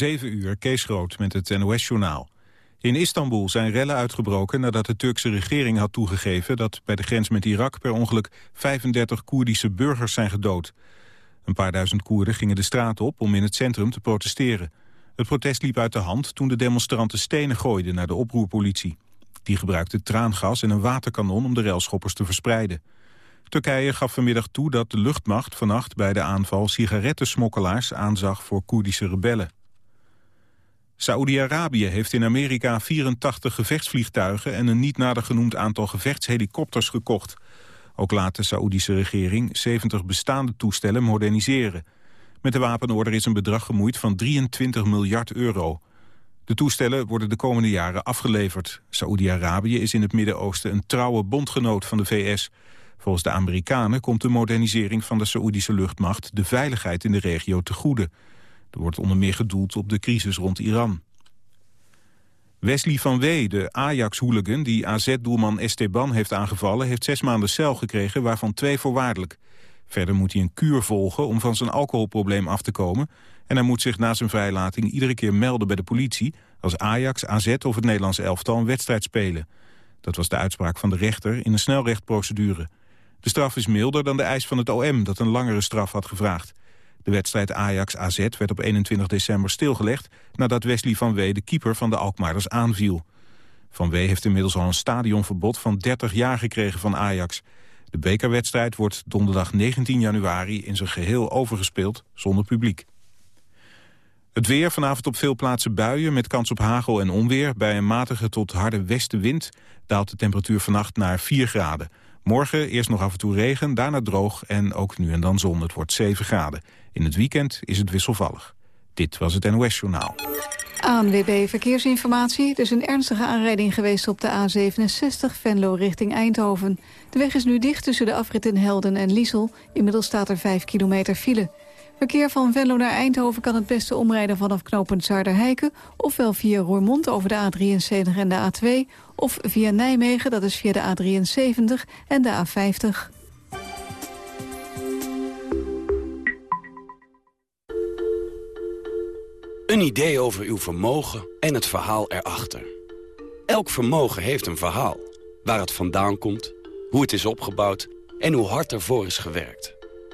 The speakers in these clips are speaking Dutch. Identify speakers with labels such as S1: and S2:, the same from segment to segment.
S1: 7 uur, Kees Groot met het NOS-journaal. In Istanbul zijn rellen uitgebroken nadat de Turkse regering had toegegeven... dat bij de grens met Irak per ongeluk 35 Koerdische burgers zijn gedood. Een paar duizend Koerden gingen de straat op om in het centrum te protesteren. Het protest liep uit de hand toen de demonstranten stenen gooiden naar de oproerpolitie. Die gebruikte traangas en een waterkanon om de relschoppers te verspreiden. Turkije gaf vanmiddag toe dat de luchtmacht vannacht bij de aanval sigarettensmokkelaars aanzag voor Koerdische rebellen. Saoedi-Arabië heeft in Amerika 84 gevechtsvliegtuigen en een niet nader genoemd aantal gevechtshelikopters gekocht. Ook laat de Saoedische regering 70 bestaande toestellen moderniseren. Met de wapenorder is een bedrag gemoeid van 23 miljard euro. De toestellen worden de komende jaren afgeleverd. Saoedi-Arabië is in het Midden-Oosten een trouwe bondgenoot van de VS. Volgens de Amerikanen komt de modernisering van de Saoedische luchtmacht de veiligheid in de regio te goede. Er wordt onder meer gedoeld op de crisis rond Iran. Wesley van Wee, de Ajax-hooligan die AZ-doelman Esteban heeft aangevallen... heeft zes maanden cel gekregen, waarvan twee voorwaardelijk. Verder moet hij een kuur volgen om van zijn alcoholprobleem af te komen... en hij moet zich na zijn vrijlating iedere keer melden bij de politie... als Ajax, AZ of het Nederlandse elftal een wedstrijd spelen. Dat was de uitspraak van de rechter in een snelrechtprocedure. De straf is milder dan de eis van het OM dat een langere straf had gevraagd. De wedstrijd Ajax-AZ werd op 21 december stilgelegd... nadat Wesley van Wee de keeper van de Alkmaarders aanviel. Van Wee heeft inmiddels al een stadionverbod van 30 jaar gekregen van Ajax. De bekerwedstrijd wordt donderdag 19 januari in zijn geheel overgespeeld zonder publiek. Het weer, vanavond op veel plaatsen buien met kans op hagel en onweer. Bij een matige tot harde westenwind daalt de temperatuur vannacht naar 4 graden. Morgen eerst nog af en toe regen, daarna droog en ook nu en dan zon. Het wordt 7 graden. In het weekend is het wisselvallig. Dit was het NOS Journaal.
S2: ANWB Verkeersinformatie. Er is een ernstige aanrijding geweest op de A67 Venlo richting Eindhoven. De weg is nu dicht tussen de afrit in Helden en Liesel. Inmiddels staat er 5 kilometer file. Verkeer van Venlo naar Eindhoven kan het beste omrijden vanaf knooppunt Zaarderheiken... ofwel via Roermond over de A73 en de A2... of via Nijmegen, dat is via de A73 en de A50.
S3: Een idee over uw vermogen en het verhaal erachter. Elk vermogen heeft een verhaal. Waar het vandaan komt, hoe het is opgebouwd en hoe hard ervoor is gewerkt.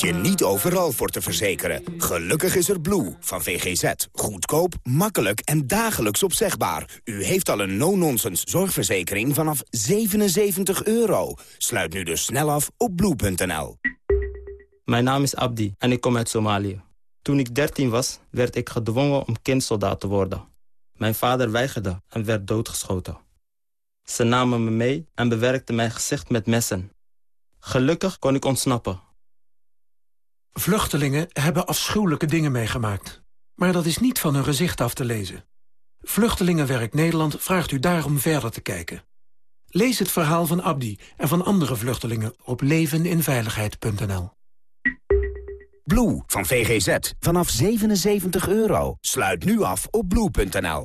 S4: Je niet overal voor te verzekeren. Gelukkig is er Blue van VGZ. Goedkoop, makkelijk en dagelijks opzegbaar. U heeft al een no-nonsense zorgverzekering vanaf 77 euro. Sluit nu dus snel af op blue.nl.
S5: Mijn naam is Abdi en ik kom uit Somalië. Toen ik 13 was, werd ik gedwongen om kindsoldaat te worden. Mijn vader weigerde en werd doodgeschoten. Ze namen me mee en bewerkten mijn gezicht met messen. Gelukkig kon ik ontsnappen.
S6: Vluchtelingen hebben afschuwelijke dingen meegemaakt. Maar dat is niet van hun gezicht af te lezen. Vluchtelingenwerk Nederland vraagt u daarom verder te kijken. Lees het verhaal van Abdi en van andere vluchtelingen op leveninveiligheid.nl.
S4: Blue van VGZ vanaf 77 euro. Sluit nu af op blue.nl.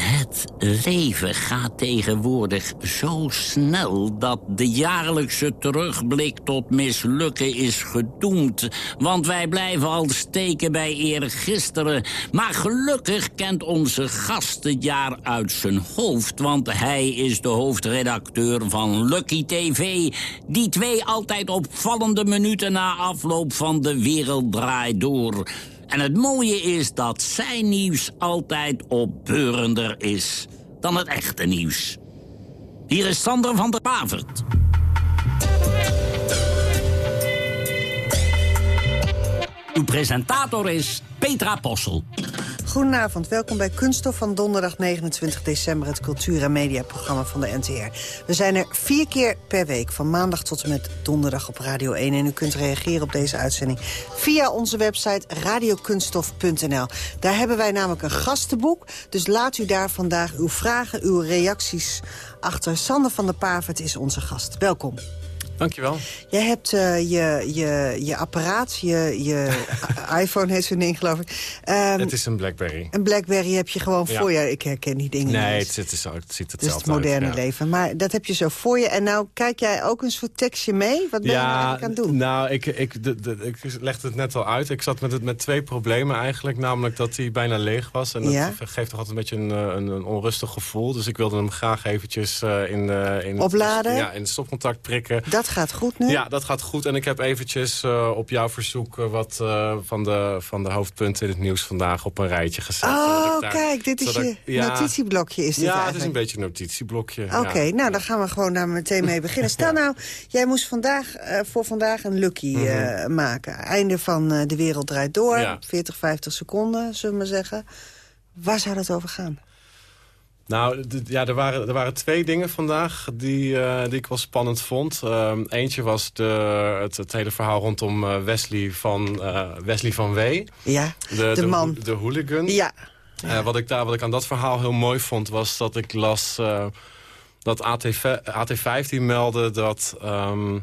S7: Het leven gaat tegenwoordig zo snel dat de jaarlijkse terugblik tot mislukken is gedoemd. Want wij blijven al steken bij eergisteren. Maar gelukkig kent onze gast het jaar uit zijn hoofd. Want hij is de hoofdredacteur van Lucky TV. Die twee altijd opvallende minuten na afloop van De Wereld Draait Door... En het mooie is dat zijn nieuws altijd opbeurender is dan het echte nieuws. Hier is Sander van der Uw presentator is Petra Possel.
S8: Goedenavond, welkom bij Kunststof van donderdag 29 december... het cultuur- en mediaprogramma van de NTR. We zijn er vier keer per week, van maandag tot en met donderdag op Radio 1. En u kunt reageren op deze uitzending via onze website radiokunststof.nl. Daar hebben wij namelijk een gastenboek. Dus laat u daar vandaag uw vragen, uw reacties achter. Sander van der Pavert is onze gast. Welkom.
S9: Dankjewel.
S8: Jij hebt uh, je, je, je apparaat, je, je iPhone heet zo'n ding geloof ik.
S9: Um, het is een Blackberry.
S8: Een Blackberry heb je gewoon ja. voor je. Ik herken die dingen
S9: Nee,
S8: niet.
S9: het, het, is, het ziet hetzelfde
S8: Het is het moderne
S9: uit, ja.
S8: leven. Maar dat heb je zo voor je. En nou kijk jij ook een soort tekstje mee? Wat ben je nou eigenlijk aan het doen?
S9: Nou, ik, ik, de, de, ik legde het net al uit. Ik zat met, het, met twee problemen eigenlijk. Namelijk dat hij bijna leeg was. En dat geeft toch altijd een beetje een, eh, een, een onrustig gevoel. Dus ik wilde hem graag eventjes eh, in, eh, in,
S8: Opladen?
S9: ja, in het stopcontact prikken.
S8: Dat gaat goed nu?
S9: Ja, dat gaat goed. En ik heb eventjes eh, op jouw verzoek eh, wat eh, van, de, van de hoofdpunten in het nieuws vandaag op een rijtje gezet.
S8: Oh,
S9: daar-
S8: kijk, dit is je
S9: ja,
S8: notitieblokje. Is dit
S9: Ja, het is
S8: eigenlijk?
S9: een beetje een notitieblokje.
S8: Oké,
S9: ja.
S8: nou dan gaan we gewoon daar meteen mee beginnen. Stel nou, jij moest vandaag, voor vandaag een lucky eh, maken. Einde van De Wereld Draait Door,
S9: Mhm. Ja.
S8: 40, 50 seconden, zullen we maar zeggen. Waar zou dat over gaan?
S9: Nou, ja, er, waren, er waren twee dingen vandaag die, eh, die ik wel spannend vond. Ehm, eentje was de, het, het hele verhaal rondom eh, Wesley, van, eh, Wesley van Wee.
S8: Ja,
S9: De,
S8: de man.
S9: De hooligan.
S8: Ja,
S9: Eh, wat, ik daar, wat ik aan dat verhaal heel mooi vond, was dat ik las eh, dat AT5, AT15 meldde dat, ehm,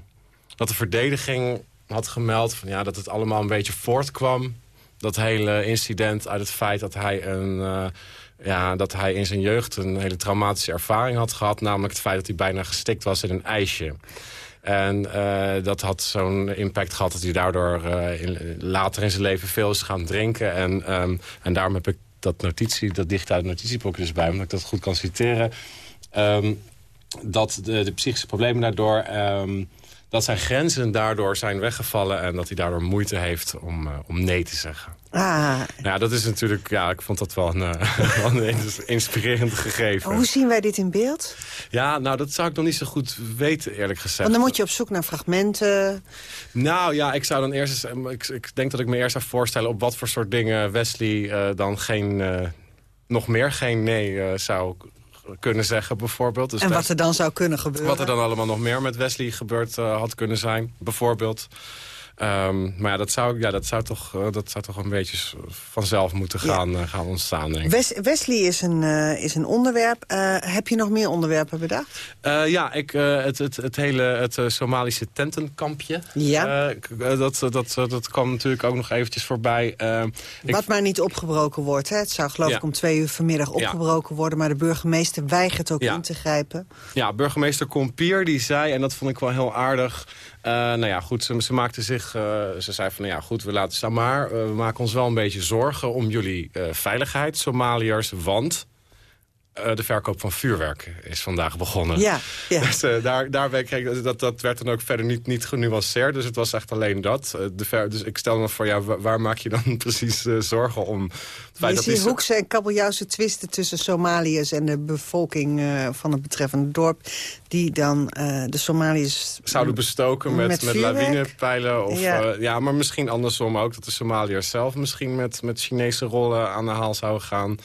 S9: dat de verdediging had gemeld van, ja, dat het allemaal een beetje voortkwam. Dat hele incident uit het feit dat hij, een, eh, ja, dat hij in zijn jeugd een hele traumatische ervaring had gehad. Namelijk het feit dat hij bijna gestikt was in een ijsje. En eh, dat had zo'n impact gehad dat hij daardoor eh, later in zijn leven veel is gaan drinken. En, ehm, en daarom heb ik dat notitie, dat digitale notitieblokje dus bij, omdat ik dat goed kan citeren. Ehm, dat de, de psychische problemen daardoor... ehm, dat zijn grenzen daardoor zijn weggevallen... en dat hij daardoor moeite heeft om, eh, om nee te zeggen.
S8: ah,
S9: Nou ja, dat is natuurlijk... Ja, ik vond dat wel een, eh, een inspirerend gegeven.
S8: hoe zien wij dit in beeld?
S9: Ja, nou, dat zou ik nog niet zo goed weten, eerlijk gezegd.
S8: Want dan moet je op zoek naar fragmenten.
S9: Nou ja, ik zou dan eerst eens, eh, ik, ik denk dat ik me eerst zou voorstellen... op wat voor soort dingen Wesley dan geen, nog meer geen nee eh, zou kunnen zeggen, bijvoorbeeld. Dus
S8: en wat er dan zou kunnen gebeuren.
S9: wat er dan allemaal nog meer met Wesley gebeurd eh, had kunnen zijn, bijvoorbeeld. Ehm, maar ja dat, zou, ja, dat, zou toch, eh, dat zou toch een beetje vanzelf moeten
S8: Ja.
S9: gaan, eh, gaan ontstaan, denk ik.
S8: Wes- Wesley is een, eh, is een onderwerp. Heb je nog meer onderwerpen bedacht?
S9: Ja, ik, het, het, het hele het, Somalische tentenkampje.
S8: Ja.
S9: Dat, dat, dat, dat kwam natuurlijk ook nog eventjes voorbij. Ik-
S8: Wat maar niet opgebroken wordt. Hè? Het zou geloof
S9: Ja.
S8: ik om twee uur vanmiddag
S9: Ja.
S8: opgebroken worden... maar de burgemeester weigert ook in te grijpen.
S9: Ja, burgemeester Compier die zei, en dat vond ik wel heel aardig... eh, nou ja, goed, ze, ze maakte zich... eh, ze zei van, nou ja, goed, we laten staan. Maar... eh, we maken ons wel een beetje zorgen om jullie veiligheid, Somaliërs... want eh, de verkoop van vuurwerk is vandaag begonnen.
S8: Ja, ja.
S9: Dus eh, daar, daarbij kreeg ik, dat, dat werd dan ook verder niet, niet genuanceerd. Dus het was echt alleen dat. Eh, de ver, dus ik stel me voor, ja, wa- waar maak je dan precies zorgen om?
S8: Je
S9: dat
S8: ziet hoekse en kabeljauwse twisten tussen Somaliërs en de bevolking van het betreffende dorp. Die dan de Somaliërs...
S9: zouden bestoken met,
S8: Met
S9: met, lawinepijlen. Of,
S8: Ja.
S9: ja. ja, maar misschien andersom ook. Dat de Somaliërs zelf misschien met, met Chinese rollen aan de haal zouden gaan.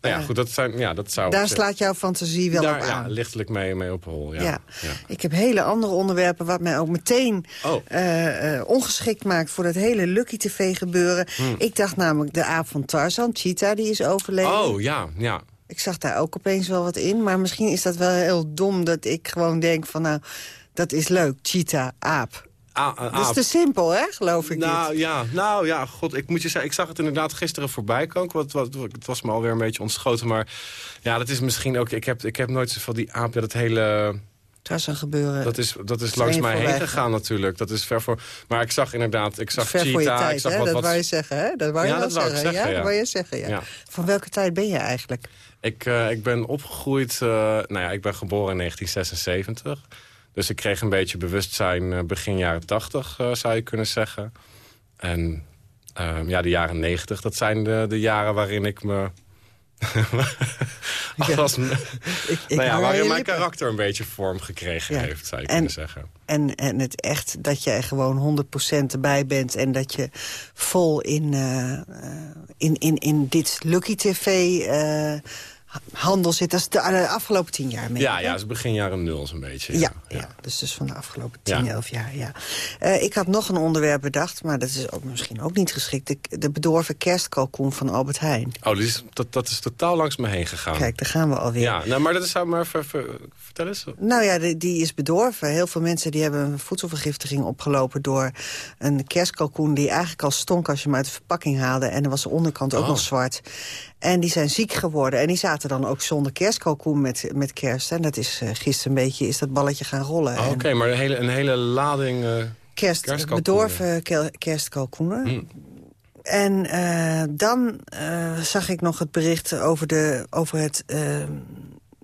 S9: Nou ja, goed, dat, zijn, ja, dat zou...
S8: Daar slaat jouw fantasie wel
S9: daar,
S8: op aan.
S9: Ja, lichtelijk mee, mee op hol. Ja.
S8: Ja. Ik heb hele andere onderwerpen wat mij ook meteen
S9: Oh.
S8: eh, eh, ongeschikt maakt voor dat hele Lucky TV gebeuren. Ik dacht namelijk de aap van Tarzan, Cheetah, die is overleden.
S9: Oh, ja, ja.
S8: Ik zag daar ook opeens wel wat in, maar misschien is dat wel heel dom dat ik gewoon denk van nou, dat is leuk, Cheetah, aap. Dat is te simpel, hè, geloof ik
S9: nou ja, nou ja, god, ik moet je zeggen, ik zag het inderdaad gisteren voorbij komen. Wat, wat, het was me alweer een beetje ontschoten, maar ja, dat is misschien ook. Ik heb, ik heb nooit zoveel die aap, dat hele.
S8: Tarzan gebeuren.
S9: Dat is, dat is langs mij heen gegaan natuurlijk. Dat is ver voor. Maar ik zag inderdaad, ik zag
S8: ver
S9: cheetah,
S8: voor je
S9: ik
S8: tijd,
S9: zag
S8: hè?
S9: wat,
S8: dat
S9: wat
S8: wou je zeggen, hè? Dat wou je
S9: Ja,
S8: wel zeggen,
S9: zeggen,
S8: ja?
S9: ja.
S8: Dat wou je zeggen, ja.
S9: Ja.
S8: Van welke tijd ben je eigenlijk?
S9: Ik, eh, ik ben opgegroeid, eh, nou ja, ik ben geboren in 1976. Dus ik kreeg een beetje bewustzijn eh, begin jaren 80, eh, zou je kunnen zeggen. En eh, ja, de jaren 90, dat zijn de, de jaren waarin ik me
S8: ik
S9: nou ja, waarin mijn karakter een beetje vorm gekregen
S8: Ja.
S9: heeft, zou je
S8: En-
S9: kunnen zeggen.
S8: En, en het echt dat je er gewoon 100% erbij bent... en dat je vol in, eh, in, in, in dit Lucky TV handel zit. Dat is de, de afgelopen tien jaar mee.
S9: Ja, ja, het is begin jaren nul zo'n beetje.
S8: Ja, ja. dus dus van de afgelopen 10,
S9: Ja.
S8: 11 jaar. Ja. Eh, ik had nog een onderwerp bedacht, maar dat is ook misschien ook niet geschikt. De, de bedorven kerstkalkoen van Albert Heijn.
S9: Oh, die is, dat, dat is totaal langs me heen gegaan.
S8: Kijk, daar gaan we alweer.
S9: Ja, nou, maar dat is, maar ver, ver- vertel eens.
S8: Nou ja, die, die is bedorven. Heel veel mensen die hebben een voedselvergiftiging opgelopen... door een kerstkalkoen die eigenlijk al stonk als je hem uit de verpakking haalde. En dan was de onderkant ook
S9: Oh.
S8: nog zwart. En die zijn ziek geworden. En die zaten dan ook zonder kerstkalkoen met, met kerst. En dat is eh, gisteren een beetje is dat balletje gaan rollen.
S9: Oh, Oké, maar een hele, een hele lading... eh,
S8: kerst, bedorven ke- kerstkalkoenen.
S9: Hm.
S8: En eh, dan zag ik nog het bericht over, de, over het eh,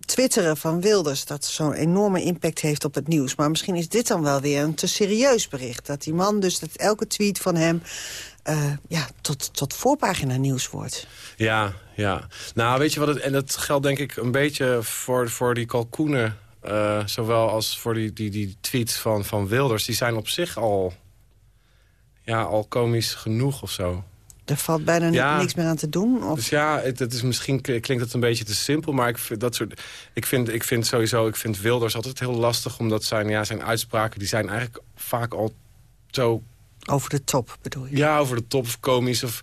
S8: twitteren van Wilders... dat zo'n enorme impact heeft op het nieuws. Maar misschien is dit dan wel weer een te serieus bericht. Dat die man dus, dat elke tweet van hem... eh, ja, tot, tot voorpagina nieuws wordt.
S9: Ja, ja. Nou, weet je wat het... En dat geldt denk ik een beetje voor, voor die kalkoenen... eh, zowel als voor die, die, die tweets van, van Wilders. Die zijn op zich al... Ja, al komisch genoeg of zo.
S8: Er valt bijna
S9: Ja.
S8: niks meer aan te doen. Of,
S9: Dus ja, het, het is misschien klinkt het een beetje te simpel, maar ik vind dat soort. Ik vind, ik vind sowieso, ik vind Wilders altijd heel lastig, omdat zijn, ja, zijn uitspraken die zijn eigenlijk vaak al zo
S8: over de top, bedoel je?
S9: ja over de top of komisch of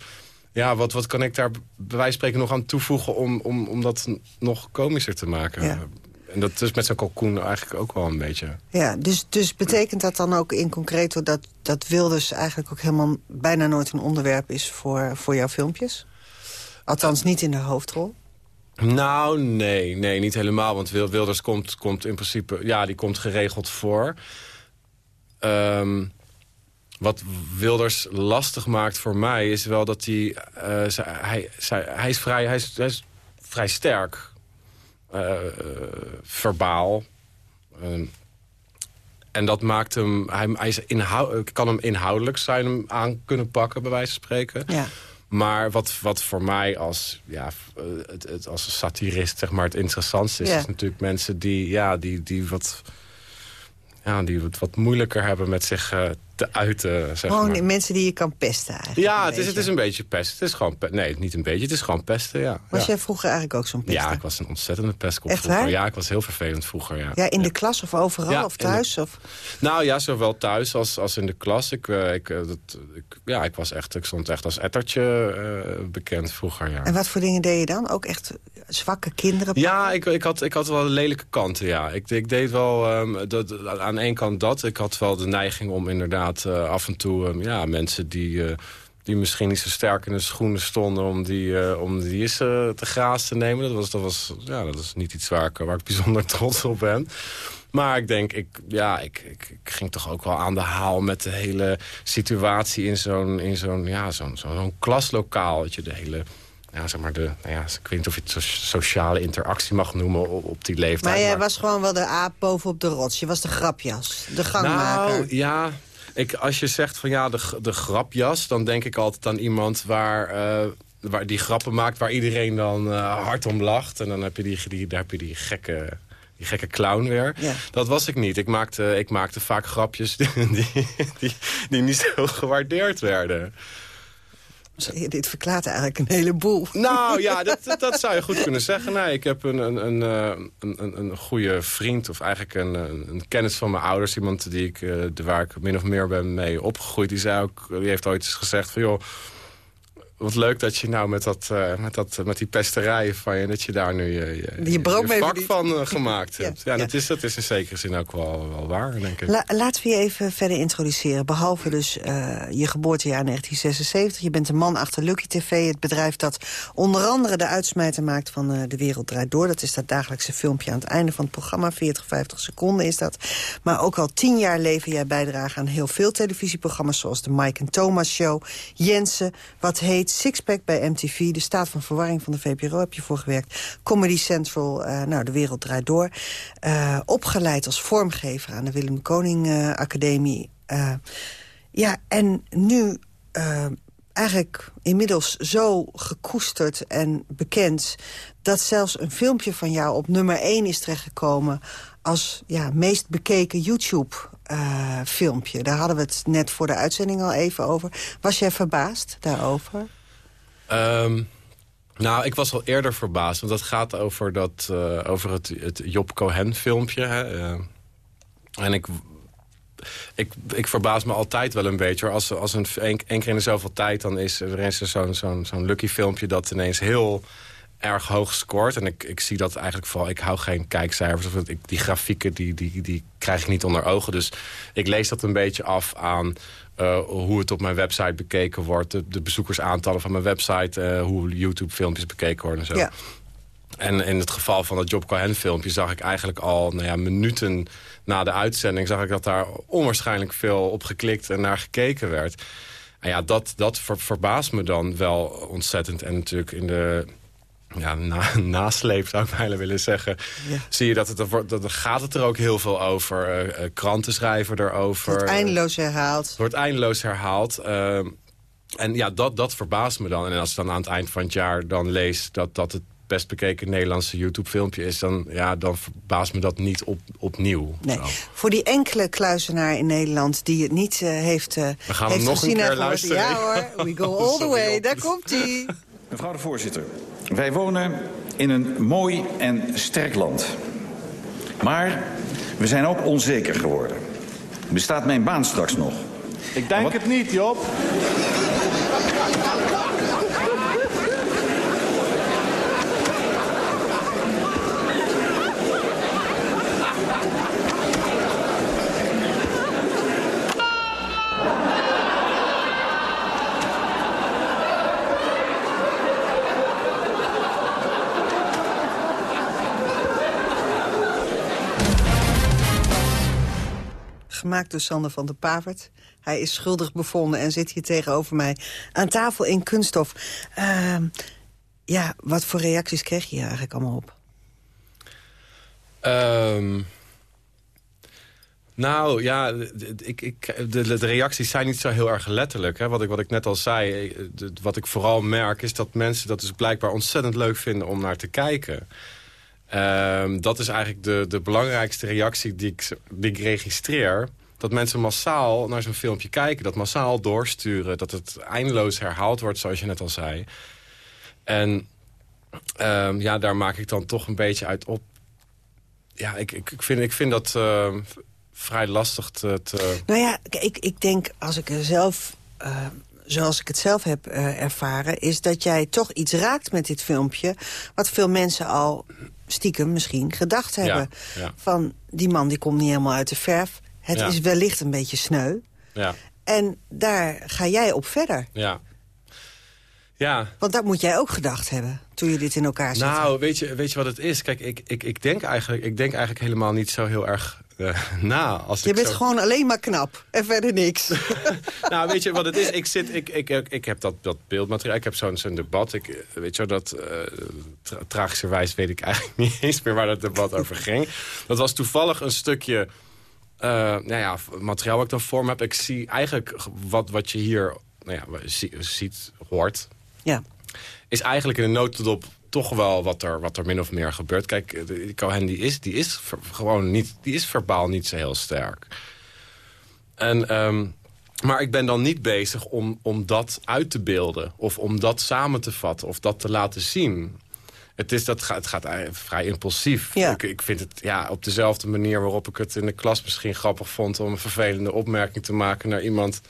S9: ja, wat, wat kan ik daar bij wijze van spreken nog aan toevoegen om, om, om dat nog komischer te maken?
S8: Ja.
S9: En dat is met zo'n kalkoen eigenlijk ook wel een beetje.
S8: Ja, dus, dus betekent dat dan ook in concreto dat, dat Wilders eigenlijk ook helemaal bijna nooit een onderwerp is voor, voor jouw filmpjes? Althans niet in de hoofdrol.
S9: Nou, nee, nee, niet helemaal. Want Wil- Wilders komt, komt in principe, ja, die komt geregeld voor. Ehm, wat Wilders lastig maakt voor mij is wel dat hij, eh, hij, is vrij, hij, is, hij is vrij sterk, eh, eh, verbaal. Ehm, en dat maakt hem, hij, hij is kan hem inhoudelijk zijn hem aan kunnen pakken, bij wijze van spreken.
S8: Ja.
S9: Maar wat, wat voor mij als, ja, het, het, als satirist zeg maar, het interessantste is...
S8: Ja.
S9: is natuurlijk mensen die, ja, die, die, wat, ja, die het wat moeilijker hebben met zich te uiten. Zeg
S8: Gewoon
S9: maar.
S8: mensen die je kan pesten eigenlijk.
S9: Ja, het is, het is een beetje pest. Het is gewoon nee, niet een beetje. Het is gewoon pesten, ja.
S8: Was
S9: ja.
S8: jij vroeger eigenlijk ook zo'n pester?
S9: ja, ik was een ontzettende pestkop
S8: Echt
S9: vroeger.
S8: waar?
S9: Ja, ik was heel vervelend vroeger, ja.
S8: Ja, in de klas of overal
S9: Ja,
S8: of
S9: de-
S8: thuis? Of...
S9: Nou ja, zowel thuis als, als in de klas. Ik, eh, ik, eh, dat, ik, ja, ik, was echt, ik stond echt als ettertje eh, bekend vroeger, ja.
S8: En wat voor dingen deed je dan? Ook echt zwakke kinderen?
S9: Ja, ik, ik, had, ik had wel lelijke kanten, ja. Ik, ik deed wel ehm, dat, aan één kant dat. Ik had wel de neiging om inderdaad eh, af en toe... ehm, ja, mensen die, eh, die misschien niet zo sterk in de schoenen stonden... om die, eh, om die eh, te graas te nemen. Dat was, dat, was, ja, dat was niet iets waar ik, waar ik bijzonder trots op ben. Maar ik denk, ik, ja, ik, ik, ik ging toch ook wel aan de haal... met de hele situatie in zo'n in zo'n ja, zo'n zo'n klaslokaal. Dat je de hele ja, zeg maar de, nou ja, ik weet niet of je het so- sociale interactie mag noemen op, op die leeftijd.
S8: Maar jij was gewoon wel de aap bovenop de rots. Je was de grapjas, de gangmaker.
S9: Nou, ja, ik, als je zegt van ja, de, de grapjas... dan denk ik altijd aan iemand waar, eh, waar die grappen maakt... waar iedereen dan eh, hard om lacht. En dan heb je die, die, daar heb je die gekke... Die gekke clown weer.
S8: Ja.
S9: Dat was ik niet. Ik maakte, ik maakte vaak grapjes die, die niet zo gewaardeerd werden.
S8: Dit verklaart eigenlijk een heleboel.
S9: Nou ja, dat, dat, zou je goed kunnen zeggen. Nee, ik heb een, een, een, eh, een, een, een goede vriend, of eigenlijk een, een, kennis van mijn ouders. Iemand die ik, eh, de- waar ik min of meer ben mee opgegroeid. Die, zei ook, die heeft ooit eens gezegd van... joh, wat leuk dat je nou met, dat, eh, met, dat, met die pesterijen van je... dat je daar nu je, je,
S8: Je
S9: vak van eh, gemaakt hebt. Ja,
S8: ja.
S9: Dat, is, dat is in zekere zin ook wel, wel waar, denk ik.
S8: La- laten we je even verder introduceren. Behalve dus eh, je geboortejaar 1976. Je bent de man achter Lucky TV. Het bedrijf dat onder andere de uitsmijter maakt van De Wereld Draait Door. Dat is dat dagelijkse filmpje aan het einde van het programma. 40, 50 seconden is dat. Maar ook al tien jaar lever jij bijdrage aan heel veel televisieprogramma's... zoals de Mike en Thomas Show, Jensen, Wat Heet, Sixpack bij MTV... De Staat van Verwarring van de VPRO heb je voor gewerkt. Comedy Central, eh, nou, De Wereld Draait Door. Eh, opgeleid als vormgever aan de Willem Koning eh, Academie. Ja, en nu eigenlijk inmiddels zo gekoesterd en bekend... dat zelfs een filmpje van jou op nummer 1 is terechtgekomen... als ja, meest bekeken YouTube-filmpje. Daar hadden we het net voor de uitzending al even over. Was jij verbaasd daarover?
S9: Um, nou, ik was al eerder verbaasd. Want dat gaat over, dat, uh, over het, het Job Cohen filmpje. Hè. Uh, en ik ik, ik verbaas me altijd wel een beetje. Als, als een, een, keer in de zoveel tijd dan is er zo'n zo'n zo'n lucky filmpje... dat ineens heel erg hoog scoort. En ik, ik zie dat eigenlijk vooral... Ik hou geen kijkcijfers. Of ik, die grafieken die, die, die krijg ik niet onder ogen. Dus ik lees dat een beetje af aan... Uh, hoe het op mijn website bekeken wordt. De, de bezoekersaantallen van mijn website. Uh, hoe YouTube-filmpjes bekeken worden en zo. Ja. En in het geval van dat Job Cohen filmpje zag ik eigenlijk al nou ja, minuten na de uitzending... zag ik dat daar onwaarschijnlijk veel op geklikt en naar gekeken werd. En ja, dat, dat ver, verbaast me dan wel ontzettend. En natuurlijk in de ja, na, nasleep zou ik bijna willen zeggen... Ja. zie je dat het er, dat, gaat het er ook heel veel over. Uh, kranten schrijven erover. Het
S8: wordt eindeloos herhaald. Het
S9: wordt eindeloos herhaald. Uh, en ja, dat, dat verbaast me dan. En als ik dan aan het eind van het jaar dan lees... dat, dat het best bekeken Nederlandse YouTube-filmpje is... Dan, ja, dan verbaast me dat niet op, opnieuw.
S8: Nee. Voor die enkele kluizenaar in Nederland die het niet uh, heeft
S9: We gaan
S8: heeft
S9: hem nog
S8: gezien
S9: een keer luisteren.
S8: Ja hoor, we go all the way. Daar komt hij.
S10: Mevrouw de voorzitter, wij wonen in een mooi en sterk land. Maar we zijn ook onzeker geworden. Bestaat mijn baan straks nog?
S11: Ik denk het niet, Job.
S8: Gemaakt door Sander van der Pavert. Hij is schuldig bevonden en zit hier tegenover mij aan tafel in kunststof. Uh, ja, wat voor reacties kreeg je eigenlijk allemaal op?
S9: Um, nou, ja, ik, ik, de, reacties zijn niet zo heel erg letterlijk. Hè. Wat, ik, wat ik net al zei, wat ik vooral merk... is dat mensen dat dus blijkbaar ontzettend leuk vinden om naar te kijken. Um, dat is eigenlijk de, de belangrijkste reactie die ik, die ik registreer. Dat mensen massaal naar zo'n filmpje kijken. Dat massaal doorsturen. Dat het eindeloos herhaald wordt, zoals je net al zei. En um, ja, daar maak ik dan toch een beetje uit op. Ja, ik, ik, ik, vind, ik vind dat uh, vrij lastig te.
S8: Nou ja, ik, ik denk als ik er zelf... Zoals ik het zelf heb uh, ervaren... is dat jij toch iets raakt met dit filmpje... wat veel mensen al stiekem misschien gedacht hebben.
S9: Ja, ja.
S8: Van, die man die komt niet helemaal uit de verf. Het
S9: Ja.
S8: is wellicht een beetje sneu.
S9: Ja,
S8: En daar ga jij op verder.
S9: ja. Ja,
S8: Want dat moet jij ook gedacht hebben toen je dit in elkaar zette.
S9: Nou, weet je, weet je wat het is? Kijk, ik, ik, ik, denk, eigenlijk, ik denk eigenlijk helemaal niet zo heel erg eh, na. Als
S8: je
S9: ik
S8: bent
S9: zo...
S8: gewoon alleen maar knap en verder niks.
S9: nou, weet je wat het is? Ik, zit, ik, ik, ik, ik heb dat, dat beeldmateriaal, ik heb zo'n zo'n debat. Ik, eh, weet je dat uh, tra tragischerwijs weet ik eigenlijk niet eens meer waar dat debat over ging. Dat was toevallig een stukje uh, nou ja, materiaal wat ik dan voor me heb. Ik zie eigenlijk wat, wat je hier nou ja, ziet, hoort...
S8: Ja.
S9: is eigenlijk in een notendop toch wel wat er, wat er min of meer gebeurt. Kijk, de Cohen die is, die is gewoon niet, die is verbaal niet zo heel sterk. En, um, maar ik ben dan niet bezig om, om dat uit te beelden. Of om dat samen te vatten. Of dat te laten zien. Het, is, dat gaat, het gaat vrij impulsief.
S8: Ja.
S9: Ik, ik vind het ja, op dezelfde manier waarop ik het in de klas misschien grappig vond... om een vervelende opmerking te maken naar iemand...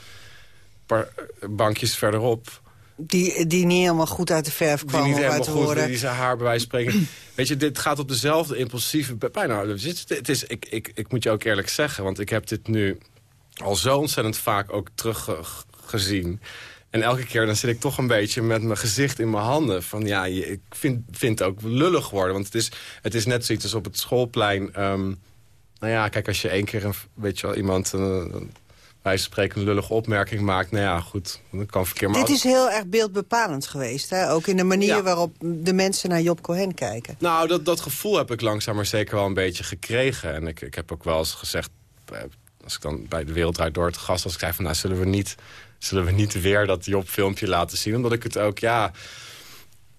S9: paar bankjes verderop
S8: die, die niet helemaal goed uit de verf kwam.
S9: Die niet helemaal
S8: uit
S9: goed,
S8: horen.
S9: die zijn haar bij wijze van spreken. Weet je, dit gaat op dezelfde impulsieve... Bijna, het, het is, ik, ik, ik moet je ook eerlijk zeggen, want ik heb dit nu al zo ontzettend vaak ook teruggezien. En elke keer dan zit ik toch een beetje met mijn gezicht in mijn handen. Van ja, ik vind, vind het ook lullig worden. Want het is, het is net zoiets als op het schoolplein. Um, nou ja, kijk, als je één keer een, weet je wel, iemand... Uh, wij spreken een lullige opmerking maakt, nou ja, goed, dat kan verkeer. Maar
S8: Dit is heel erg beeldbepalend geweest, hè? ook in de manier ja. waarop de mensen naar Job Cohen kijken.
S9: Nou, dat, dat gevoel heb ik langzaam maar zeker wel een beetje gekregen. En ik, ik heb ook wel eens gezegd, als ik dan bij de Wereld Door het gast, als ik zei van, nou, zullen we niet zullen we niet weer dat Job-filmpje laten zien. Omdat ik het ook, ja...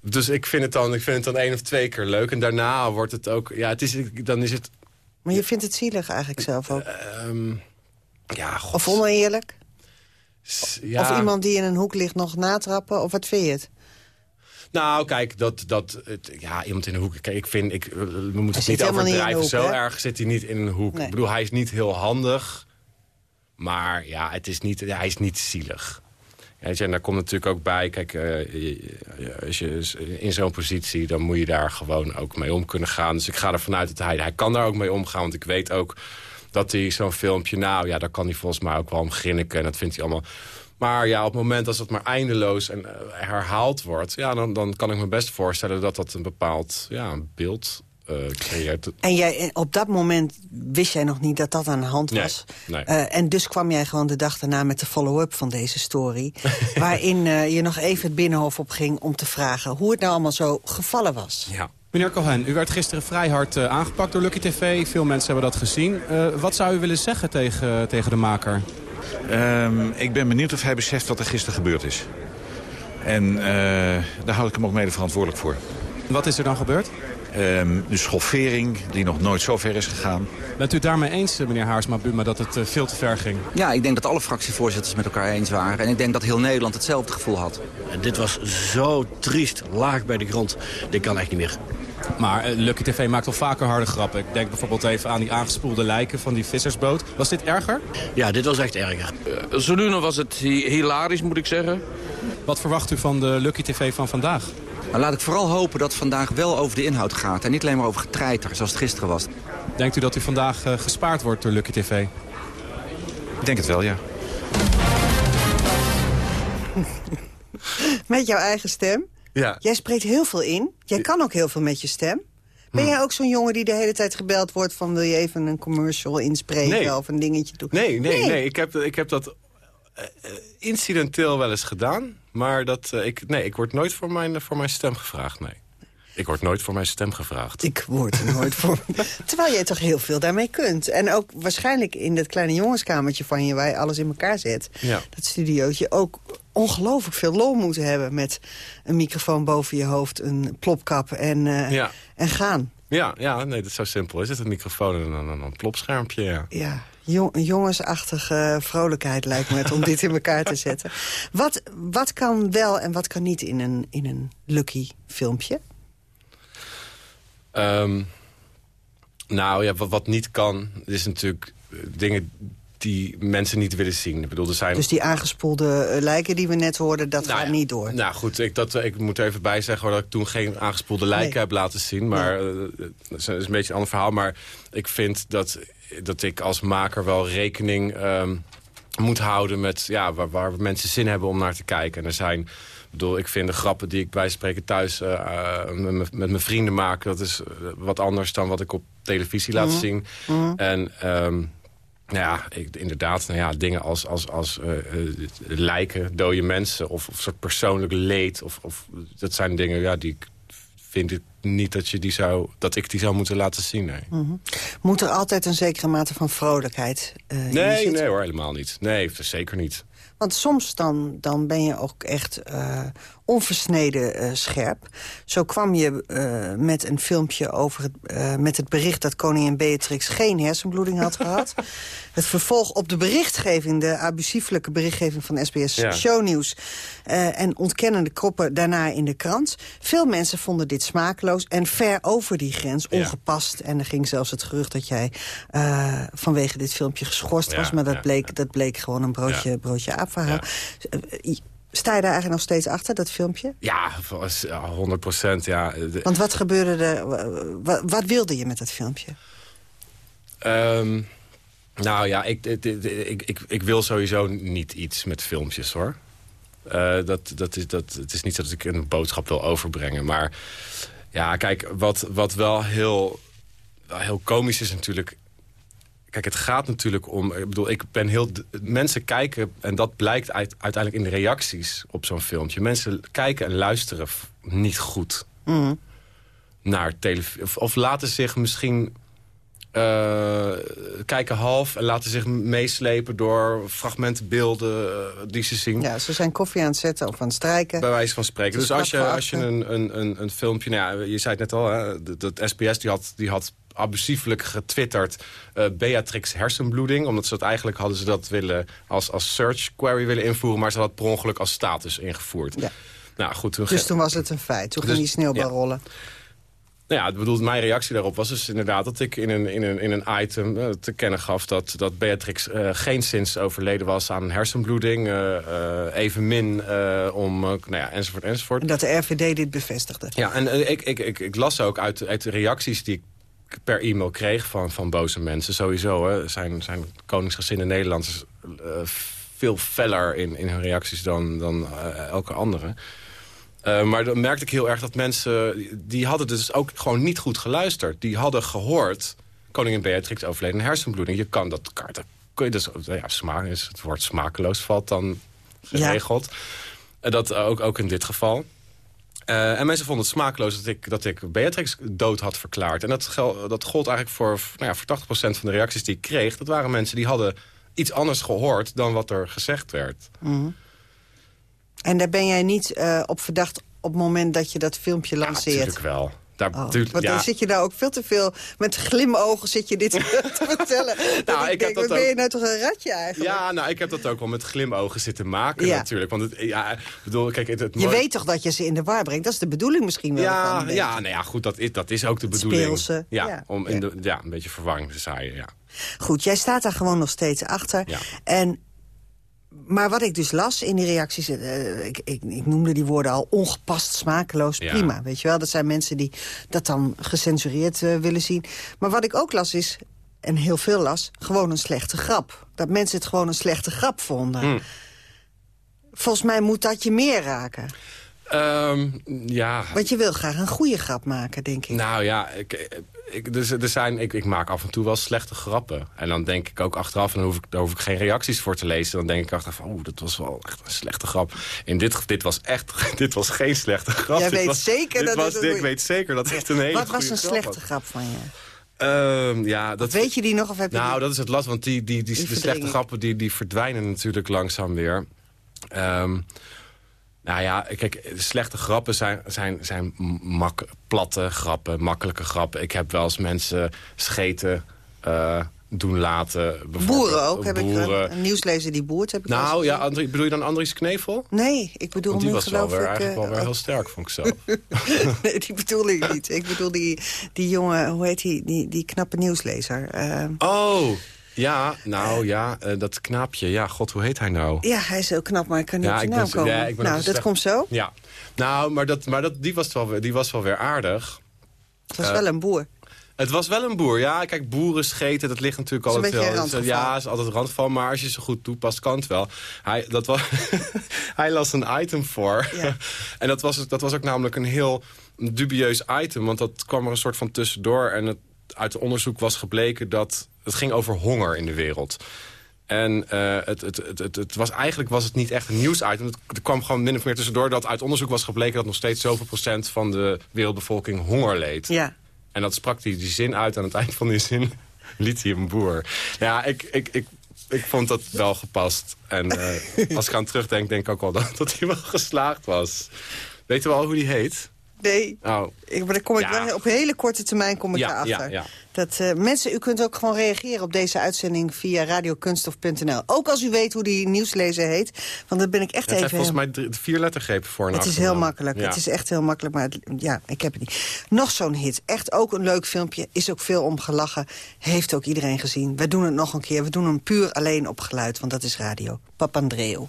S9: Dus ik vind, het dan, ik vind het dan één of twee keer leuk. En daarna wordt het ook... Ja, het is, dan is het...
S8: Maar je vindt het zielig eigenlijk zelf ook?
S9: Um, ja, God.
S8: Of oneerlijk?
S9: Ja.
S8: Of iemand die in een hoek ligt nog natrappen? Of wat vind je het?
S9: Nou, kijk, dat, dat, het, ja, iemand in een hoek. Kijk, ik vind, ik, we moeten het niet overdrijven. Hoek, Zo hè? erg zit hij niet in een hoek. Nee. Ik bedoel, hij is niet heel handig. Maar ja, het is niet, hij is niet zielig. Ja, en daar komt natuurlijk ook bij, kijk, uh, als je in zo'n positie... dan moet je daar gewoon ook mee om kunnen gaan. Dus ik ga ervan uit dat hij, hij kan daar ook mee omgaan. Want ik weet ook dat hij zo'n filmpje... nou ja, daar kan hij volgens mij ook wel om grinniken. En dat vindt hij allemaal... Maar ja, op het moment als het maar eindeloos en herhaald wordt... Ja, dan, dan kan ik me best voorstellen dat dat een bepaald ja, beeld uh, creëert.
S8: En jij, op dat moment wist jij nog niet dat dat aan de hand was.
S9: Nee, nee.
S8: Uh, en dus kwam jij gewoon de dag daarna met de follow-up van deze story. waarin uh, je nog even het Binnenhof op ging om te vragen... hoe het nou allemaal zo gevallen was.
S9: Ja.
S12: Meneer Cohen, u werd gisteren vrij hard aangepakt door Lucky TV. Veel mensen hebben dat gezien. wat zou u willen zeggen tegen, tegen de maker?
S13: Um, ik ben benieuwd of hij beseft wat er gisteren gebeurd is. En daar houd ik hem ook mede verantwoordelijk voor.
S12: Wat is er dan gebeurd?
S13: Um, de schoffering, die nog nooit zo ver is gegaan.
S12: Bent u daarmee eens, meneer Haarsma Buma, dat het uh, veel te ver ging?
S14: Ja, ik denk dat alle fractievoorzitters met elkaar eens waren. En ik denk dat heel Nederland hetzelfde gevoel had.
S15: En dit was zo triest, laag bij de grond. Dit kan echt niet meer.
S12: Maar uh, Lucky TV maakt wel vaker harde grappen. Ik denk bijvoorbeeld even aan die aangespoelde lijken van die vissersboot. Was dit erger?
S15: Ja, dit was echt erger.
S16: Uh, was het hilarisch, moet ik zeggen.
S12: Wat verwacht u van de Lucky TV van vandaag?
S14: Maar laat ik vooral hopen dat het vandaag wel over de inhoud gaat... en niet alleen maar over getreiter, zoals het gisteren was.
S12: Denkt u dat u vandaag uh, gespaard wordt door Lucky TV?
S13: Ik denk het wel, ja.
S8: met jouw eigen stem?
S9: Ja.
S8: Jij spreekt heel veel in. Jij kan ook heel veel met je stem. Ben hm. jij ook zo'n jongen die de hele tijd gebeld wordt van... wil je even een commercial inspreken
S9: nee.
S8: of een dingetje doen?
S9: Nee, nee, nee. nee. Ik, heb, ik heb dat uh, incidenteel wel eens gedaan. Maar dat, uh, ik, nee, ik word nooit voor mijn, voor mijn stem gevraagd, nee. Ik word nooit voor mijn stem gevraagd.
S8: Ik word nooit voor... Terwijl je toch heel veel daarmee kunt. En ook waarschijnlijk in dat kleine jongenskamertje van je... waar je alles in elkaar zet.
S9: Ja.
S8: Dat studiootje ook ongelooflijk veel lol moeten hebben... met een microfoon boven je hoofd, een plopkap en, uh,
S9: ja.
S8: en gaan.
S9: Ja, ja, nee, dat is zo simpel. Is het een microfoon en een, een, een plopschermpje, ja.
S8: Ja, Jong, jongensachtige vrolijkheid lijkt me het om dit in elkaar te zetten. Wat, wat kan wel en wat kan niet in een, in een Lucky filmpje?
S9: Um, nou ja, wat, wat niet kan, is natuurlijk dingen die mensen niet willen zien. Ik bedoel, er zijn...
S8: Dus die aangespoelde lijken die we net hoorden, dat
S9: nou
S8: gaat niet door?
S9: Nou goed, ik, dat, ik moet er even bij zeggen hoor, dat ik toen geen aangespoelde lijken nee. heb laten zien. Maar nee. uh, dat is een beetje een ander verhaal. Maar ik vind dat, dat ik als maker wel rekening um, moet houden met ja, waar, waar mensen zin hebben om naar te kijken. En er zijn... Ik bedoel, ik vind de grappen die ik bij spreken thuis uh, uh, met, met mijn vrienden maak... dat is wat anders dan wat ik op televisie laat
S8: Mhm.
S9: zien.
S8: Mhm.
S9: En um, nou ja, ik, inderdaad, nou ja, dingen als, als, als uh, lijken, dode mensen... of, of soort persoonlijk leed. Of, of, dat zijn dingen ja, die ik vind ik niet dat, je die zou, dat ik die zou moeten laten zien. Nee,
S8: Mhm. Moet er altijd een zekere mate van vrolijkheid uh,
S9: nee, nee hoor, helemaal niet. Nee, zeker niet.
S8: Want soms dan, dan ben je ook echt uh, onversneden uh, scherp. Zo kwam je uh, met een filmpje over het, met het bericht... dat koningin Beatrix geen hersenbloeding had gehad. Het vervolg op de berichtgeving, de abusieflijke berichtgeving van SBS
S9: Ja.
S8: Shownieuws... en ontkennende kroppen daarna in de krant. Veel mensen vonden dit smakeloos en ver over die grens,
S9: Ja.
S8: ongepast. En er ging zelfs het gerucht dat jij vanwege dit filmpje geschorst
S9: Ja,
S8: was. Maar dat, bleek, dat bleek gewoon een broodje, broodje aapverhaal. Sta je daar eigenlijk nog steeds achter, dat filmpje?
S9: Ja, volgens- ja, 100 procent. Ja.
S8: Want wat gebeurde er... Wat, wat wilde je met dat filmpje?
S9: Ehm, nou ja, ik, ik, ik, ik, wil sowieso niet iets met filmpjes, hoor. Eh, dat, dat is, dat, het is niet zo dat ik een boodschap wil overbrengen. Maar ja, kijk, wat, wat wel heel, heel komisch is natuurlijk... Kijk, het gaat natuurlijk om... Ik bedoel, ik ben heel... Mensen kijken, en dat blijkt uit- uiteindelijk in de reacties op zo'n filmpje. Mensen kijken en luisteren niet goed
S8: Mhm.
S9: naar televisie. Of, of laten zich misschien eh, kijken half en laten zich meeslepen door fragmenten beelden eh, die ze zien.
S8: Ja, ze zijn koffie aan het zetten of aan het strijken.
S9: Bij wijze van spreken. Dus als je, als je een, een, een, een filmpje... Nou ja, je zei het net al, hè, dat, dat SBS die had, die had abusieflijk getwitterd... eh, Beatrix hersenbloeding. Omdat ze dat eigenlijk hadden ze dat willen als, als search query willen invoeren... maar ze had per ongeluk als status ingevoerd.
S8: Ja.
S9: Nou, goed, toen
S8: Dus toen was het een feit. Toen
S9: Dus-
S8: ging die sneeuwbal
S9: ja.
S8: rollen.
S9: Nou ja, ik bedoel, mijn reactie daarop was dus inderdaad dat ik in een, in een, in een item eh, te kennen gaf... dat, dat Beatrix eh geen sinds overleden was aan hersenbloeding. eh, evenmin om, nou ja, enzovoort, enzovoort.
S8: En dat de RVD dit bevestigde.
S9: Ja, en ik, ik, ik, ik las ook uit, uit de reacties die ik per e-mail kreeg van, van boze mensen. Sowieso, hè, zijn, zijn koningsgezinde Nederlanders eh, veel feller in, in hun reacties dan, dan eh, elke andere. Eh, maar dan merkte ik heel erg dat mensen... die- hadden dus ook gewoon niet goed geluisterd. Die hadden gehoord... koningin Beatrix overleden hersenbloeding. Je kan dat kaart... Kun je dus, ja, smaak, is het woord smakeloos valt dan geregeld. Dat ook, ook in dit geval. Eh, en mensen vonden het smakeloos dat ik, dat ik Beatrix dood had verklaard. En dat, gel, dat gold eigenlijk voor, nou ja, voor 80% van de reacties die ik kreeg. Dat waren mensen die hadden iets anders gehoord dan wat er gezegd werd.
S8: Mhm. En daar ben jij niet eh, op verdacht op het moment dat je dat filmpje lanceert?
S9: Natuurlijk wel. Daar,
S8: Oh, want
S9: ja.
S8: dan zit je nou ook veel te veel met glimogen zit je dit te vertellen.
S9: Nou,
S8: ik
S9: ik heb
S8: denk,
S9: dat
S8: ben je nou toch een ratje eigenlijk?
S9: Ja, nou, ik heb dat ook wel met glimogen zitten maken
S8: Ja.
S9: natuurlijk. Want het, ja, bedoel, kijk, het, het
S8: Je weet toch dat je ze in de war brengt? Dat is de bedoeling misschien wel.
S9: Ja,
S8: van,
S9: ja, nou ja, goed, dat is, dat is ook de bedoeling.
S8: speelse,
S9: Ja,
S8: ja.
S9: om in de, ja, een beetje verwarring te zaaien, ja.
S8: Goed, jij staat daar gewoon nog steeds achter.
S9: Ja.
S8: En, maar wat ik dus las in die reacties... eh, ik, ik, ik noemde die woorden al ongepast, smakeloos,
S9: Ja.
S8: prima. Weet je wel, dat zijn mensen die dat dan gecensureerd eh, willen zien. Maar wat ik ook las is, en heel veel las, gewoon een slechte grap. Dat mensen het gewoon een slechte grap vonden.
S9: Hm.
S8: Volgens mij moet dat je meer raken.
S9: Ehm, ja,
S8: Want je wil graag een goede grap maken, denk ik.
S9: Nou ja, ik, ik, dus, er zijn, ik, ik maak af en toe wel slechte grappen. En dan denk ik ook achteraf, en dan hoef ik, daar hoef ik geen reacties voor te lezen. Dan denk ik achteraf oeh, dat was wel echt een slechte grap. In dit, dit was echt, dit was geen slechte grap.
S8: Jij
S9: Dit
S8: weet
S9: was-
S8: zeker
S9: dit
S8: dat
S9: was,
S8: het een
S9: Ik weet zeker dat het een hele
S8: Wat was een slechte grap van je?
S9: Ehm, ja, dat,
S8: Weet je die nog of heb je
S9: nou,
S8: die-
S9: dat is het last, want die, die, die,
S8: Die
S9: de slechte grappen die, die verdwijnen natuurlijk langzaam weer. Ehm, nou ja, kijk, slechte grappen zijn, zijn, zijn mak platte grappen, makkelijke grappen. Ik heb wel eens mensen scheten eh, doen laten.
S8: Boeren ook, heb ik
S9: Boeren.
S8: een, een nieuwslezer die boert. Heb ik
S9: Nou ja. Andrie, bedoel je dan Andries Knevel?
S8: Nee, ik bedoel
S9: Want die
S8: nu
S9: was wel weer,
S8: ik...
S9: eigenlijk
S8: eh,
S9: wel weer heel sterk, vond ik zelf.
S8: nee, die bedoel ik niet. Ik bedoel die, die jongen, hoe heet die, die, die knappe nieuwslezer. Eh,
S9: Oh, ja, nou ja, eh, dat knaapje. Ja, god, hoe heet hij nou?
S8: ja, hij is heel knap, maar ik kan niet
S9: Ja,
S8: op zijn naam komen.
S9: ja,
S8: nou, dat
S9: slecht-
S8: komt zo.
S9: Ja, nou, maar, dat, maar dat, die, was wel, weer- die was wel weer aardig.
S8: Het was
S9: Eh,
S8: wel een boer.
S9: Het was wel een boer, ja. Kijk, boeren scheten, dat ligt natuurlijk altijd wel. Ja, is altijd een randgeval, maar als je ze goed toepast, kan het wel. Hij, dat was, hij las een item voor. en dat was, dat was ook namelijk een heel dubieus item, want dat kwam er een soort van tussendoor. En het, uit het onderzoek was gebleken dat het ging over honger in de wereld. En eh, het, het, het, het, was, eigenlijk was het niet echt een nieuwsitem. Het, kwam gewoon min of meer tussendoor dat uit onderzoek was gebleken... dat nog steeds zoveel procent van de wereldbevolking honger leed.
S8: Ja.
S9: En dat sprak hij die zin uit. Aan het eind van die zin liet hij een boer. Ja, ik, ik, ik, ik vond dat wel gepast. En eh, als ik aan terugdenk, denk ik ook wel dat, dat hij wel geslaagd was. Weet je wel hoe die heet?
S8: Nee,
S9: Oh,
S8: ik, maar daar kom ik
S9: Ja.
S8: wel, op hele korte termijn kom ik
S9: Ja,
S8: daarachter.
S9: ja, ja.
S8: Dat, eh, mensen, u kunt ook gewoon reageren op deze uitzending via radiokunstof.nl. Ook als u weet hoe die nieuwslezer heet. Want dan ben ik echt
S9: het zijn
S8: even...
S9: volgens mij drie- vier lettergrepen voor en
S8: Het is heel makkelijk.
S9: Ja.
S8: Het is echt heel makkelijk, maar het- ja, ik heb het niet. Nog zo'n hit. Echt ook een leuk filmpje. Is ook veel om gelachen. Heeft ook iedereen gezien. We doen het nog een keer. We doen hem puur alleen op geluid, want dat is radio. Papandreou.